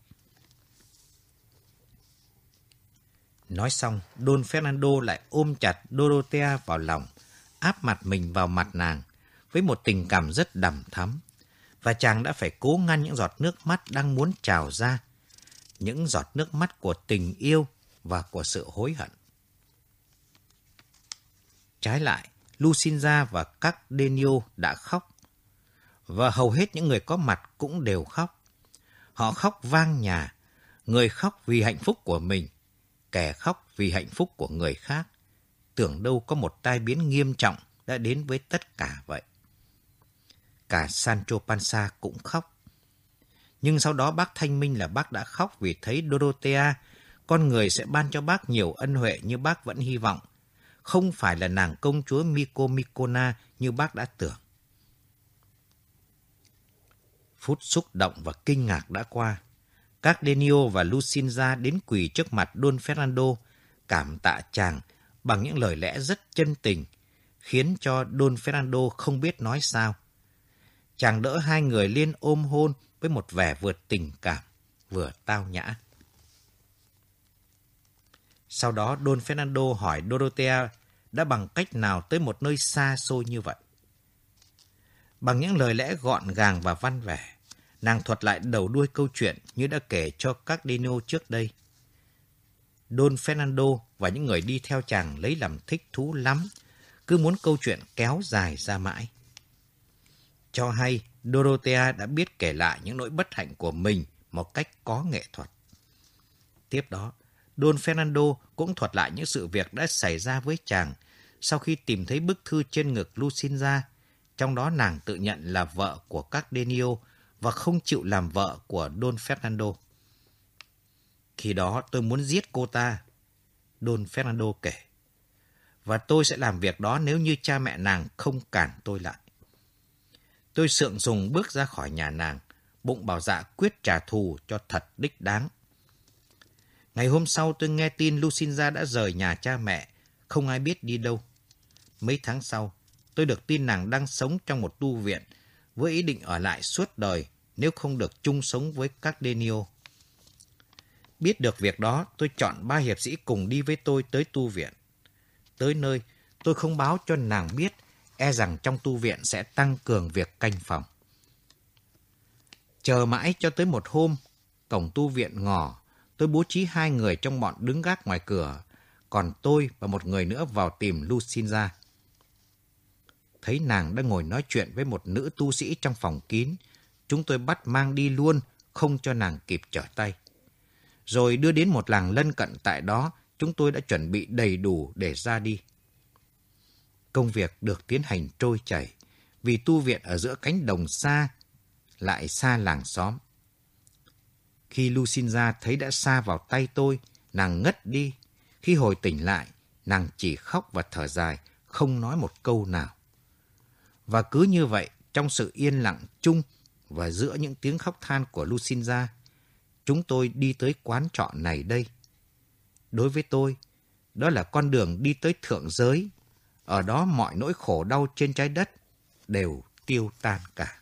Nói xong, Don Fernando lại ôm chặt Dorothea vào lòng, áp mặt mình vào mặt nàng, với một tình cảm rất đầm thắm. Và chàng đã phải cố ngăn những giọt nước mắt đang muốn trào ra, những giọt nước mắt của tình yêu và của sự hối hận. Trái lại, Lucinda và các Denio đã khóc. Và hầu hết những người có mặt cũng đều khóc. Họ khóc vang nhà, người khóc vì hạnh phúc của mình, kẻ khóc vì hạnh phúc của người khác. Tưởng đâu có một tai biến nghiêm trọng đã đến với tất cả vậy. Cả Sancho Panza cũng khóc. Nhưng sau đó bác thanh minh là bác đã khóc vì thấy Dorothea, con người sẽ ban cho bác nhiều ân huệ như bác vẫn hy vọng không phải là nàng công chúa Miko Mikona như bác đã tưởng. Phút xúc động và kinh ngạc đã qua. Các và Lucinda đến quỳ trước mặt Don Fernando, cảm tạ chàng bằng những lời lẽ rất chân tình, khiến cho Don Fernando không biết nói sao. Chàng đỡ hai người lên ôm hôn với một vẻ vừa tình cảm, vừa tao nhã. Sau đó Don Fernando hỏi Dorothea đã bằng cách nào tới một nơi xa xôi như vậy. Bằng những lời lẽ gọn gàng và văn vẻ, nàng thuật lại đầu đuôi câu chuyện như đã kể cho các Dino trước đây. Don Fernando và những người đi theo chàng lấy làm thích thú lắm, cứ muốn câu chuyện kéo dài ra mãi. Cho hay, Dorothea đã biết kể lại những nỗi bất hạnh của mình một cách có nghệ thuật. Tiếp đó, Don Fernando cũng thuật lại những sự việc đã xảy ra với chàng sau khi tìm thấy bức thư trên ngực Lucinda, trong đó nàng tự nhận là vợ của các Denio và không chịu làm vợ của Don Fernando. Khi đó tôi muốn giết cô ta, Don Fernando kể. Và tôi sẽ làm việc đó nếu như cha mẹ nàng không cản tôi lại. Tôi sượng dùng bước ra khỏi nhà nàng, bụng bảo dạ quyết trả thù cho thật đích đáng. Ngày hôm sau tôi nghe tin Lucinda đã rời nhà cha mẹ, không ai biết đi đâu. Mấy tháng sau, tôi được tin nàng đang sống trong một tu viện với ý định ở lại suốt đời nếu không được chung sống với các Denio. Biết được việc đó, tôi chọn ba hiệp sĩ cùng đi với tôi tới tu viện. Tới nơi, tôi không báo cho nàng biết, e rằng trong tu viện sẽ tăng cường việc canh phòng. Chờ mãi cho tới một hôm, cổng tu viện ngỏ, tôi bố trí hai người trong bọn đứng gác ngoài cửa, còn tôi và một người nữa vào tìm Lucinda. Thấy nàng đang ngồi nói chuyện với một nữ tu sĩ trong phòng kín, chúng tôi bắt mang đi luôn, không cho nàng kịp trở tay. Rồi đưa đến một làng lân cận tại đó, chúng tôi đã chuẩn bị đầy đủ để ra đi. Công việc được tiến hành trôi chảy, vì tu viện ở giữa cánh đồng xa, lại xa làng xóm. Khi Lucinda thấy đã xa vào tay tôi, nàng ngất đi. Khi hồi tỉnh lại, nàng chỉ khóc và thở dài, không nói một câu nào. Và cứ như vậy, trong sự yên lặng chung và giữa những tiếng khóc than của Lucinda, chúng tôi đi tới quán trọ này đây. Đối với tôi, đó là con đường đi tới thượng giới. Ở đó mọi nỗi khổ đau trên trái đất đều tiêu tan cả.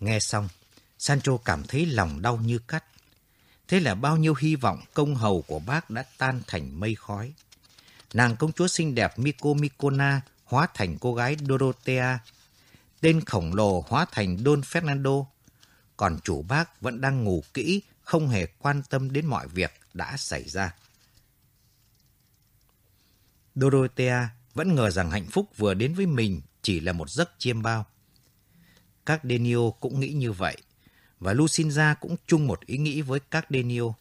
Nghe xong, Sancho cảm thấy lòng đau như cắt. Thế là bao nhiêu hy vọng công hầu của bác đã tan thành mây khói nàng công chúa xinh đẹp Miko Mikona hóa thành cô gái Dorothea, tên khổng lồ hóa thành Don Fernando, còn chủ bác vẫn đang ngủ kỹ, không hề quan tâm đến mọi việc đã xảy ra. Dorothea vẫn ngờ rằng hạnh phúc vừa đến với mình chỉ là một giấc chiêm bao. Các Denio cũng nghĩ như vậy, và Lucinda cũng chung một ý nghĩ với các Denio.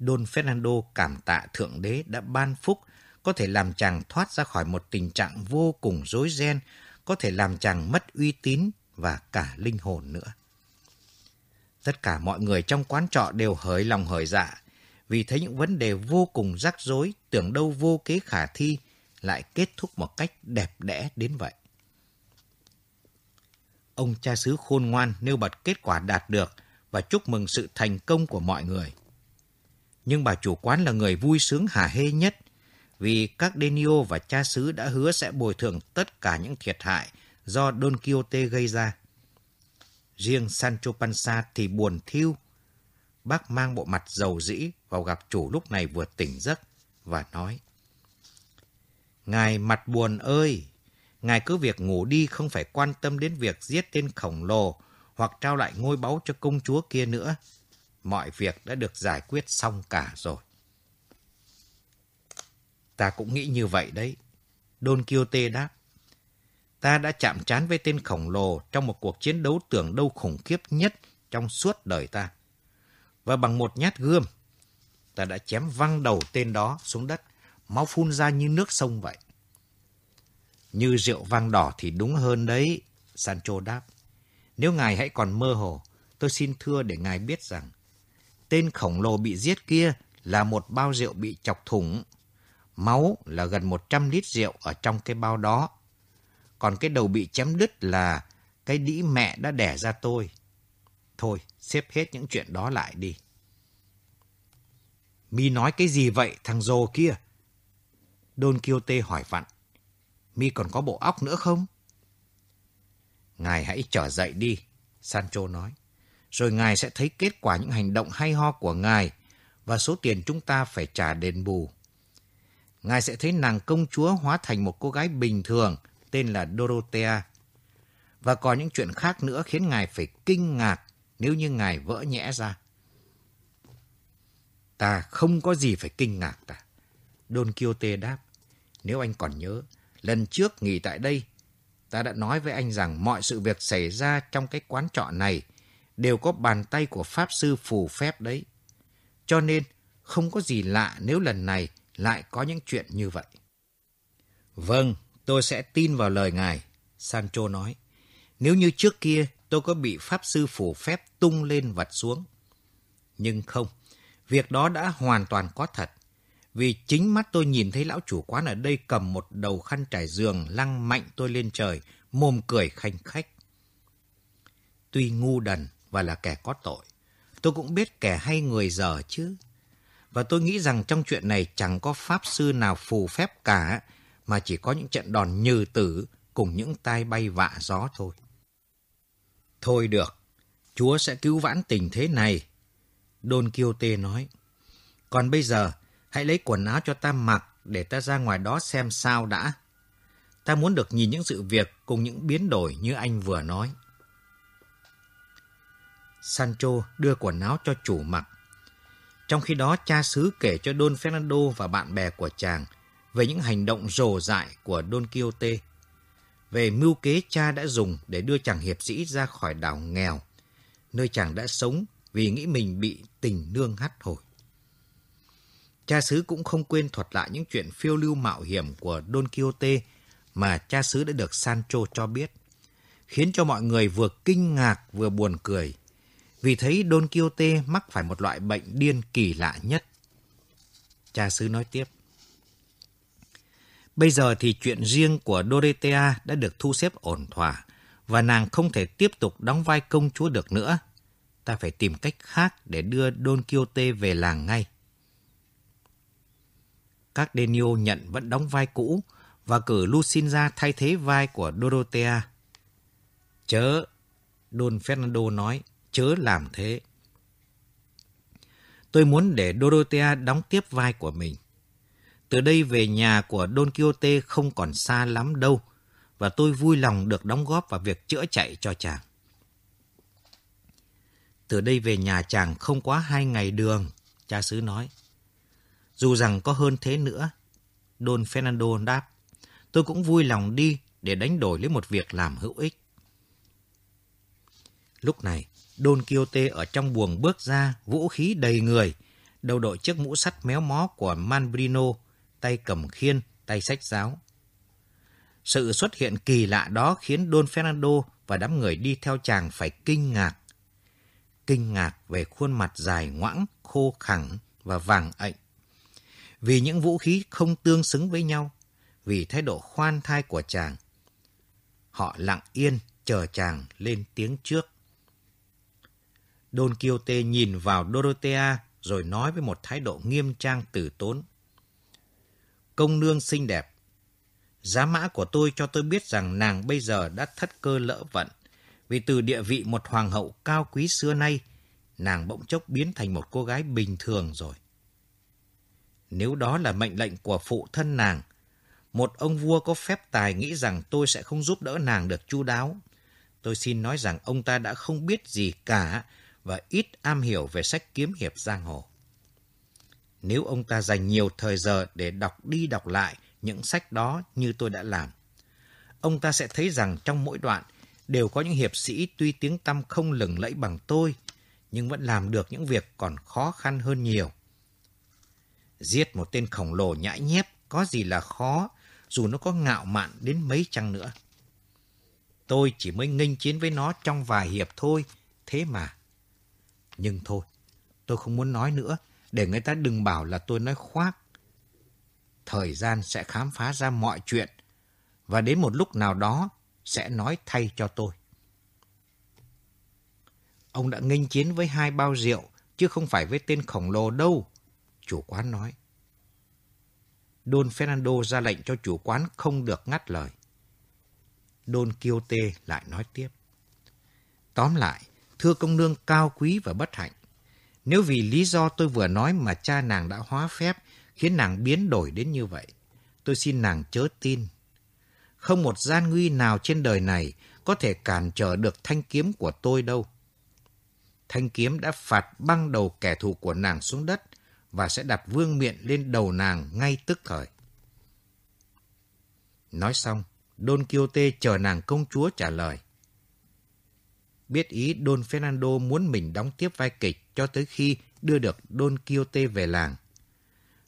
Don Fernando cảm tạ Thượng Đế đã ban phúc, có thể làm chàng thoát ra khỏi một tình trạng vô cùng rối ren, có thể làm chàng mất uy tín và cả linh hồn nữa. Tất cả mọi người trong quán trọ đều hởi lòng hởi dạ, vì thấy những vấn đề vô cùng rắc rối, tưởng đâu vô kế khả thi, lại kết thúc một cách đẹp đẽ đến vậy. Ông cha xứ khôn ngoan nêu bật kết quả đạt được và chúc mừng sự thành công của mọi người. Nhưng bà chủ quán là người vui sướng hả hê nhất vì các Denio và cha xứ đã hứa sẽ bồi thường tất cả những thiệt hại do Don Quixote gây ra. Riêng Sancho Panza thì buồn thiêu. Bác mang bộ mặt dầu dĩ vào gặp chủ lúc này vừa tỉnh giấc và nói. Ngài mặt buồn ơi, ngài cứ việc ngủ đi không phải quan tâm đến việc giết tên khổng lồ hoặc trao lại ngôi báu cho công chúa kia nữa. Mọi việc đã được giải quyết xong cả rồi. Ta cũng nghĩ như vậy đấy. Don Quixote đáp. Ta đã chạm trán với tên khổng lồ trong một cuộc chiến đấu tưởng đâu khủng khiếp nhất trong suốt đời ta. Và bằng một nhát gươm, ta đã chém văng đầu tên đó xuống đất, máu phun ra như nước sông vậy. Như rượu vang đỏ thì đúng hơn đấy, Sancho đáp. Nếu ngài hãy còn mơ hồ, tôi xin thưa để ngài biết rằng tên khổng lồ bị giết kia là một bao rượu bị chọc thủng. Máu là gần 100 lít rượu ở trong cái bao đó. Còn cái đầu bị chém đứt là cái đĩ mẹ đã đẻ ra tôi. Thôi, xếp hết những chuyện đó lại đi. Mi nói cái gì vậy thằng dồ kia? Don Quixote hỏi vặn. Mi còn có bộ óc nữa không? Ngài hãy trở dậy đi, Sancho nói. Rồi ngài sẽ thấy kết quả những hành động hay ho của ngài và số tiền chúng ta phải trả đền bù. Ngài sẽ thấy nàng công chúa hóa thành một cô gái bình thường tên là Dorothea. Và còn những chuyện khác nữa khiến ngài phải kinh ngạc nếu như ngài vỡ nhẽ ra. Ta không có gì phải kinh ngạc ta. Don Quixote đáp. Nếu anh còn nhớ, lần trước nghỉ tại đây, ta đã nói với anh rằng mọi sự việc xảy ra trong cái quán trọ này đều có bàn tay của Pháp Sư phù phép đấy. Cho nên, không có gì lạ nếu lần này lại có những chuyện như vậy. Vâng, tôi sẽ tin vào lời ngài, Sancho nói. Nếu như trước kia tôi có bị Pháp Sư phù phép tung lên vật xuống. Nhưng không, việc đó đã hoàn toàn có thật vì chính mắt tôi nhìn thấy lão chủ quán ở đây cầm một đầu khăn trải giường lăng mạnh tôi lên trời, mồm cười khanh khách. Tuy ngu đần và là kẻ có tội, tôi cũng biết kẻ hay người dở chứ. Và tôi nghĩ rằng trong chuyện này chẳng có pháp sư nào phù phép cả, mà chỉ có những trận đòn như tử cùng những tai bay vạ gió thôi. Thôi được, Chúa sẽ cứu vãn tình thế này. Don Quixote nói. Còn bây giờ, Hãy lấy quần áo cho ta mặc để ta ra ngoài đó xem sao đã. Ta muốn được nhìn những sự việc cùng những biến đổi như anh vừa nói. Sancho đưa quần áo cho chủ mặc. Trong khi đó, cha xứ kể cho Don Fernando và bạn bè của chàng về những hành động rồ dại của Don Quixote, về mưu kế cha đã dùng để đưa chàng hiệp sĩ ra khỏi đảo nghèo, nơi chàng đã sống vì nghĩ mình bị tình nương hắt hồi. Cha xứ cũng không quên thuật lại những chuyện phiêu lưu mạo hiểm của Don Quixote mà cha xứ đã được Sancho cho biết, khiến cho mọi người vừa kinh ngạc vừa buồn cười, vì thấy Don Quixote mắc phải một loại bệnh điên kỳ lạ nhất. Cha xứ nói tiếp. Bây giờ thì chuyện riêng của Dorothea đã được thu xếp ổn thỏa và nàng không thể tiếp tục đóng vai công chúa được nữa. Ta phải tìm cách khác để đưa Don Quixote về làng ngay các Denio nhận vẫn đóng vai cũ và cử Lucinda thay thế vai của Dorothea. Chớ, Don Fernando nói, chớ làm thế. Tôi muốn để Dorothea đóng tiếp vai của mình. Từ đây về nhà của Don Quixote không còn xa lắm đâu, và tôi vui lòng được đóng góp vào việc chữa chạy cho chàng. Từ đây về nhà chàng không quá hai ngày đường, cha xứ nói. Dù rằng có hơn thế nữa, Don Fernando đáp, tôi cũng vui lòng đi để đánh đổi lấy một việc làm hữu ích. Lúc này, Don Quixote ở trong buồng bước ra, vũ khí đầy người, đầu đội chiếc mũ sắt méo mó của Manbrino, tay cầm khiên, tay sách giáo. Sự xuất hiện kỳ lạ đó khiến Don Fernando và đám người đi theo chàng phải kinh ngạc. Kinh ngạc về khuôn mặt dài ngoãng, khô khẳng và vàng ạnh. Vì những vũ khí không tương xứng với nhau, vì thái độ khoan thai của chàng. Họ lặng yên chờ chàng lên tiếng trước. Don Quixote nhìn vào Dorothea rồi nói với một thái độ nghiêm trang từ tốn. Công nương xinh đẹp, giá mã của tôi cho tôi biết rằng nàng bây giờ đã thất cơ lỡ vận, vì từ địa vị một hoàng hậu cao quý xưa nay, nàng bỗng chốc biến thành một cô gái bình thường rồi. Nếu đó là mệnh lệnh của phụ thân nàng, một ông vua có phép tài nghĩ rằng tôi sẽ không giúp đỡ nàng được chu đáo. Tôi xin nói rằng ông ta đã không biết gì cả và ít am hiểu về sách kiếm hiệp giang hồ. Nếu ông ta dành nhiều thời giờ để đọc đi đọc lại những sách đó như tôi đã làm, ông ta sẽ thấy rằng trong mỗi đoạn đều có những hiệp sĩ tuy tiếng tăm không lừng lẫy bằng tôi, nhưng vẫn làm được những việc còn khó khăn hơn nhiều. Giết một tên khổng lồ nhãi nhép có gì là khó, dù nó có ngạo mạn đến mấy chăng nữa. Tôi chỉ mới nghênh chiến với nó trong vài hiệp thôi, thế mà. Nhưng thôi, tôi không muốn nói nữa, để người ta đừng bảo là tôi nói khoác. Thời gian sẽ khám phá ra mọi chuyện, và đến một lúc nào đó sẽ nói thay cho tôi. Ông đã nghênh chiến với hai bao rượu, chứ không phải với tên khổng lồ đâu, chủ quán nói. Don Fernando ra lệnh cho chủ quán không được ngắt lời. Don Quixote lại nói tiếp. Tóm lại, thưa công nương cao quý và bất hạnh, nếu vì lý do tôi vừa nói mà cha nàng đã hóa phép khiến nàng biến đổi đến như vậy, tôi xin nàng chớ tin. Không một gian nguy nào trên đời này có thể cản trở được thanh kiếm của tôi đâu. Thanh kiếm đã phạt băng đầu kẻ thù của nàng xuống đất và sẽ đặt vương miện lên đầu nàng ngay tức thời. Nói xong, Don Quixote chờ nàng công chúa trả lời. Biết ý Don Fernando muốn mình đóng tiếp vai kịch cho tới khi đưa được Don Quixote về làng.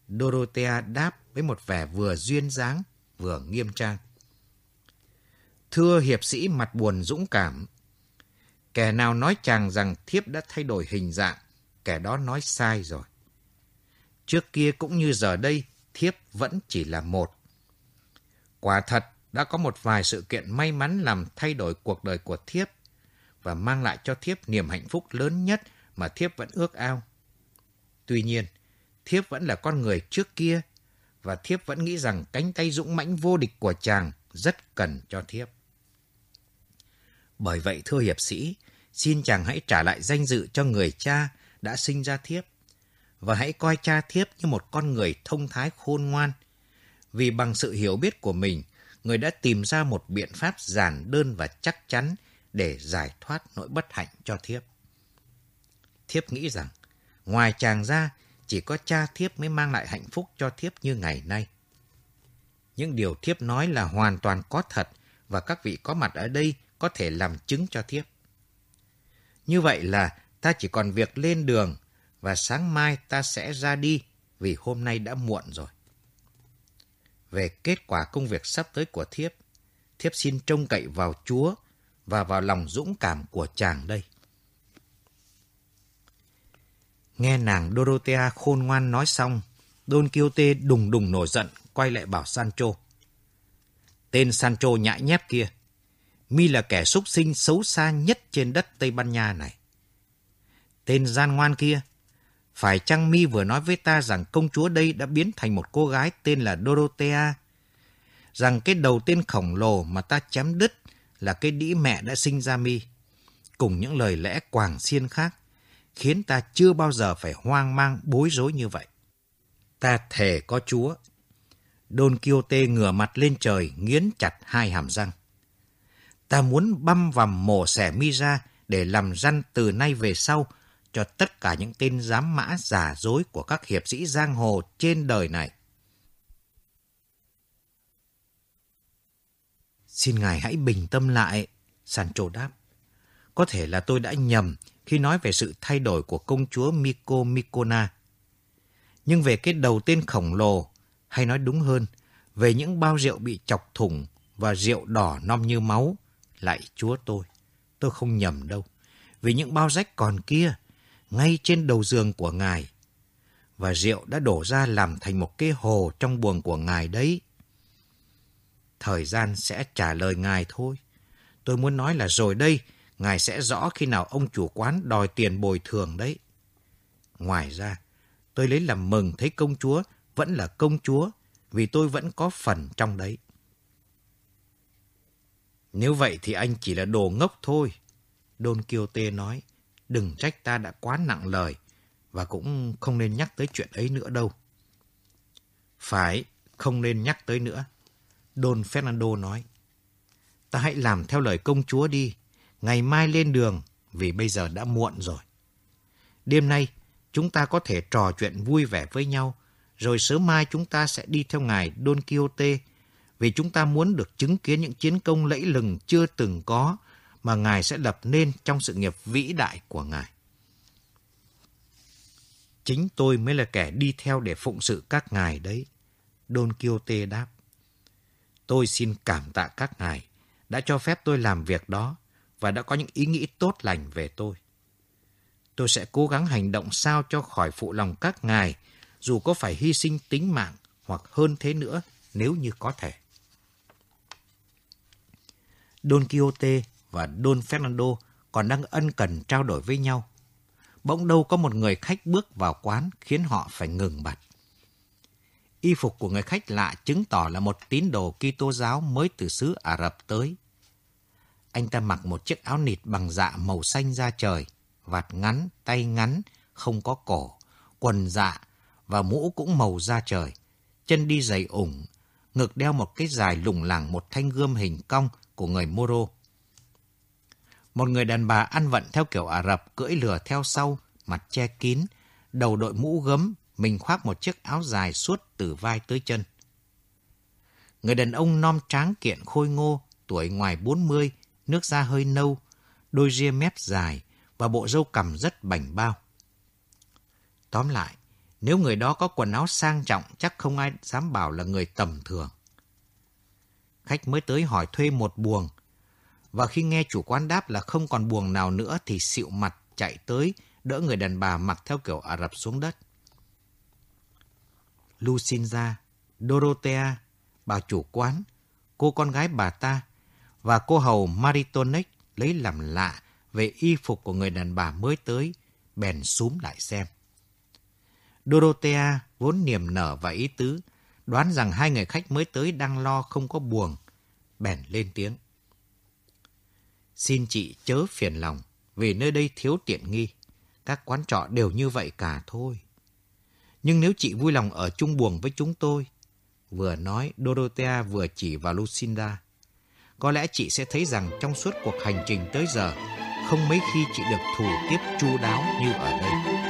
Dorothea đáp với một vẻ vừa duyên dáng, vừa nghiêm trang. Thưa hiệp sĩ mặt buồn dũng cảm, kẻ nào nói chàng rằng thiếp đã thay đổi hình dạng, kẻ đó nói sai rồi. Trước kia cũng như giờ đây, thiếp vẫn chỉ là một. Quả thật, đã có một vài sự kiện may mắn làm thay đổi cuộc đời của thiếp và mang lại cho thiếp niềm hạnh phúc lớn nhất mà thiếp vẫn ước ao. Tuy nhiên, thiếp vẫn là con người trước kia và thiếp vẫn nghĩ rằng cánh tay dũng mãnh vô địch của chàng rất cần cho thiếp. Bởi vậy thưa hiệp sĩ, xin chàng hãy trả lại danh dự cho người cha đã sinh ra thiếp và hãy coi cha thiếp như một con người thông thái khôn ngoan. Vì bằng sự hiểu biết của mình, người đã tìm ra một biện pháp giản đơn và chắc chắn để giải thoát nỗi bất hạnh cho thiếp. Thiếp nghĩ rằng, ngoài chàng ra, chỉ có cha thiếp mới mang lại hạnh phúc cho thiếp như ngày nay. Những điều thiếp nói là hoàn toàn có thật và các vị có mặt ở đây có thể làm chứng cho thiếp. Như vậy là ta chỉ còn việc lên đường và sáng mai ta sẽ ra đi vì hôm nay đã muộn rồi. Về kết quả công việc sắp tới của thiếp, thiếp xin trông cậy vào Chúa và vào lòng dũng cảm của chàng đây. Nghe nàng Dorothea khôn ngoan nói xong, Don Quixote đùng đùng nổi giận, quay lại bảo Sancho. Tên Sancho nhãi nhép kia, mi là kẻ súc sinh xấu xa nhất trên đất Tây Ban Nha này. Tên gian ngoan kia, phải chăng mi vừa nói với ta rằng công chúa đây đã biến thành một cô gái tên là Dorothea? Rằng cái đầu tên khổng lồ mà ta chém đứt là cái đĩ mẹ đã sinh ra mi. Cùng những lời lẽ quàng xiên khác, khiến ta chưa bao giờ phải hoang mang bối rối như vậy. Ta thề có Chúa. Don Quixote ngửa mặt lên trời, nghiến chặt hai hàm răng. Ta muốn băm vằm mổ xẻ mi ra để làm răn từ nay về sau cho tất cả những tên giám mã giả dối của các hiệp sĩ giang hồ trên đời này. Xin ngài hãy bình tâm lại, Sancho đáp. Có thể là tôi đã nhầm khi nói về sự thay đổi của công chúa Miko Mikona. Nhưng về cái đầu tên khổng lồ, hay nói đúng hơn, về những bao rượu bị chọc thủng và rượu đỏ non như máu, lại chúa tôi, tôi không nhầm đâu. Vì những bao rách còn kia, ngay trên đầu giường của ngài, và rượu đã đổ ra làm thành một cái hồ trong buồng của ngài đấy. Thời gian sẽ trả lời ngài thôi. Tôi muốn nói là rồi đây, ngài sẽ rõ khi nào ông chủ quán đòi tiền bồi thường đấy. Ngoài ra, tôi lấy làm mừng thấy công chúa vẫn là công chúa vì tôi vẫn có phần trong đấy. Nếu vậy thì anh chỉ là đồ ngốc thôi. Don Quixote nói, đừng trách ta đã quá nặng lời và cũng không nên nhắc tới chuyện ấy nữa đâu. Phải, không nên nhắc tới nữa. Don Fernando nói, ta hãy làm theo lời công chúa đi, ngày mai lên đường vì bây giờ đã muộn rồi. Đêm nay, chúng ta có thể trò chuyện vui vẻ với nhau, rồi sớm mai chúng ta sẽ đi theo ngài Don Quixote, vì chúng ta muốn được chứng kiến những chiến công lẫy lừng chưa từng có mà ngài sẽ lập nên trong sự nghiệp vĩ đại của ngài. Chính tôi mới là kẻ đi theo để phụng sự các ngài đấy. Don Quixote đáp. Tôi xin cảm tạ các ngài đã cho phép tôi làm việc đó và đã có những ý nghĩ tốt lành về tôi. Tôi sẽ cố gắng hành động sao cho khỏi phụ lòng các ngài, dù có phải hy sinh tính mạng hoặc hơn thế nữa nếu như có thể. Don Quixote và Don Fernando còn đang ân cần trao đổi với nhau. Bỗng đâu có một người khách bước vào quán khiến họ phải ngừng bặt. Y phục của người khách lạ chứng tỏ là một tín đồ Kitô giáo mới từ xứ Ả Rập tới. Anh ta mặc một chiếc áo nịt bằng dạ màu xanh da trời, vạt ngắn, tay ngắn, không có cổ, quần dạ và mũ cũng màu da trời. Chân đi giày ủng, ngực đeo một cái dài lủng lẳng một thanh gươm hình cong của người Moro. Một người đàn bà ăn vận theo kiểu Ả Rập cưỡi lừa theo sau, mặt che kín, đầu đội mũ gấm, mình khoác một chiếc áo dài suốt từ vai tới chân. Người đàn ông non tráng kiện khôi ngô, tuổi ngoài 40, nước da hơi nâu, đôi ria mép dài và bộ râu cằm rất bảnh bao. Tóm lại, nếu người đó có quần áo sang trọng chắc không ai dám bảo là người tầm thường. Khách mới tới hỏi thuê một buồng, và khi nghe chủ quán đáp là không còn buồng nào nữa thì xịu mặt chạy tới đỡ người đàn bà mặc theo kiểu Ả Rập xuống đất. Lucinda, Dorothea, bà chủ quán, cô con gái bà ta và cô hầu Maritonek lấy làm lạ về y phục của người đàn bà mới tới, bèn súm lại xem. Dorothea vốn niềm nở và ý tứ, đoán rằng hai người khách mới tới đang lo không có buồng, bèn lên tiếng. Xin chị chớ phiền lòng, vì nơi đây thiếu tiện nghi. Các quán trọ đều như vậy cả thôi. Nhưng nếu chị vui lòng ở chung buồng với chúng tôi, vừa nói Dorothea vừa chỉ vào Lucinda, có lẽ chị sẽ thấy rằng trong suốt cuộc hành trình tới giờ, không mấy khi chị được thủ tiếp chu đáo như ở đây.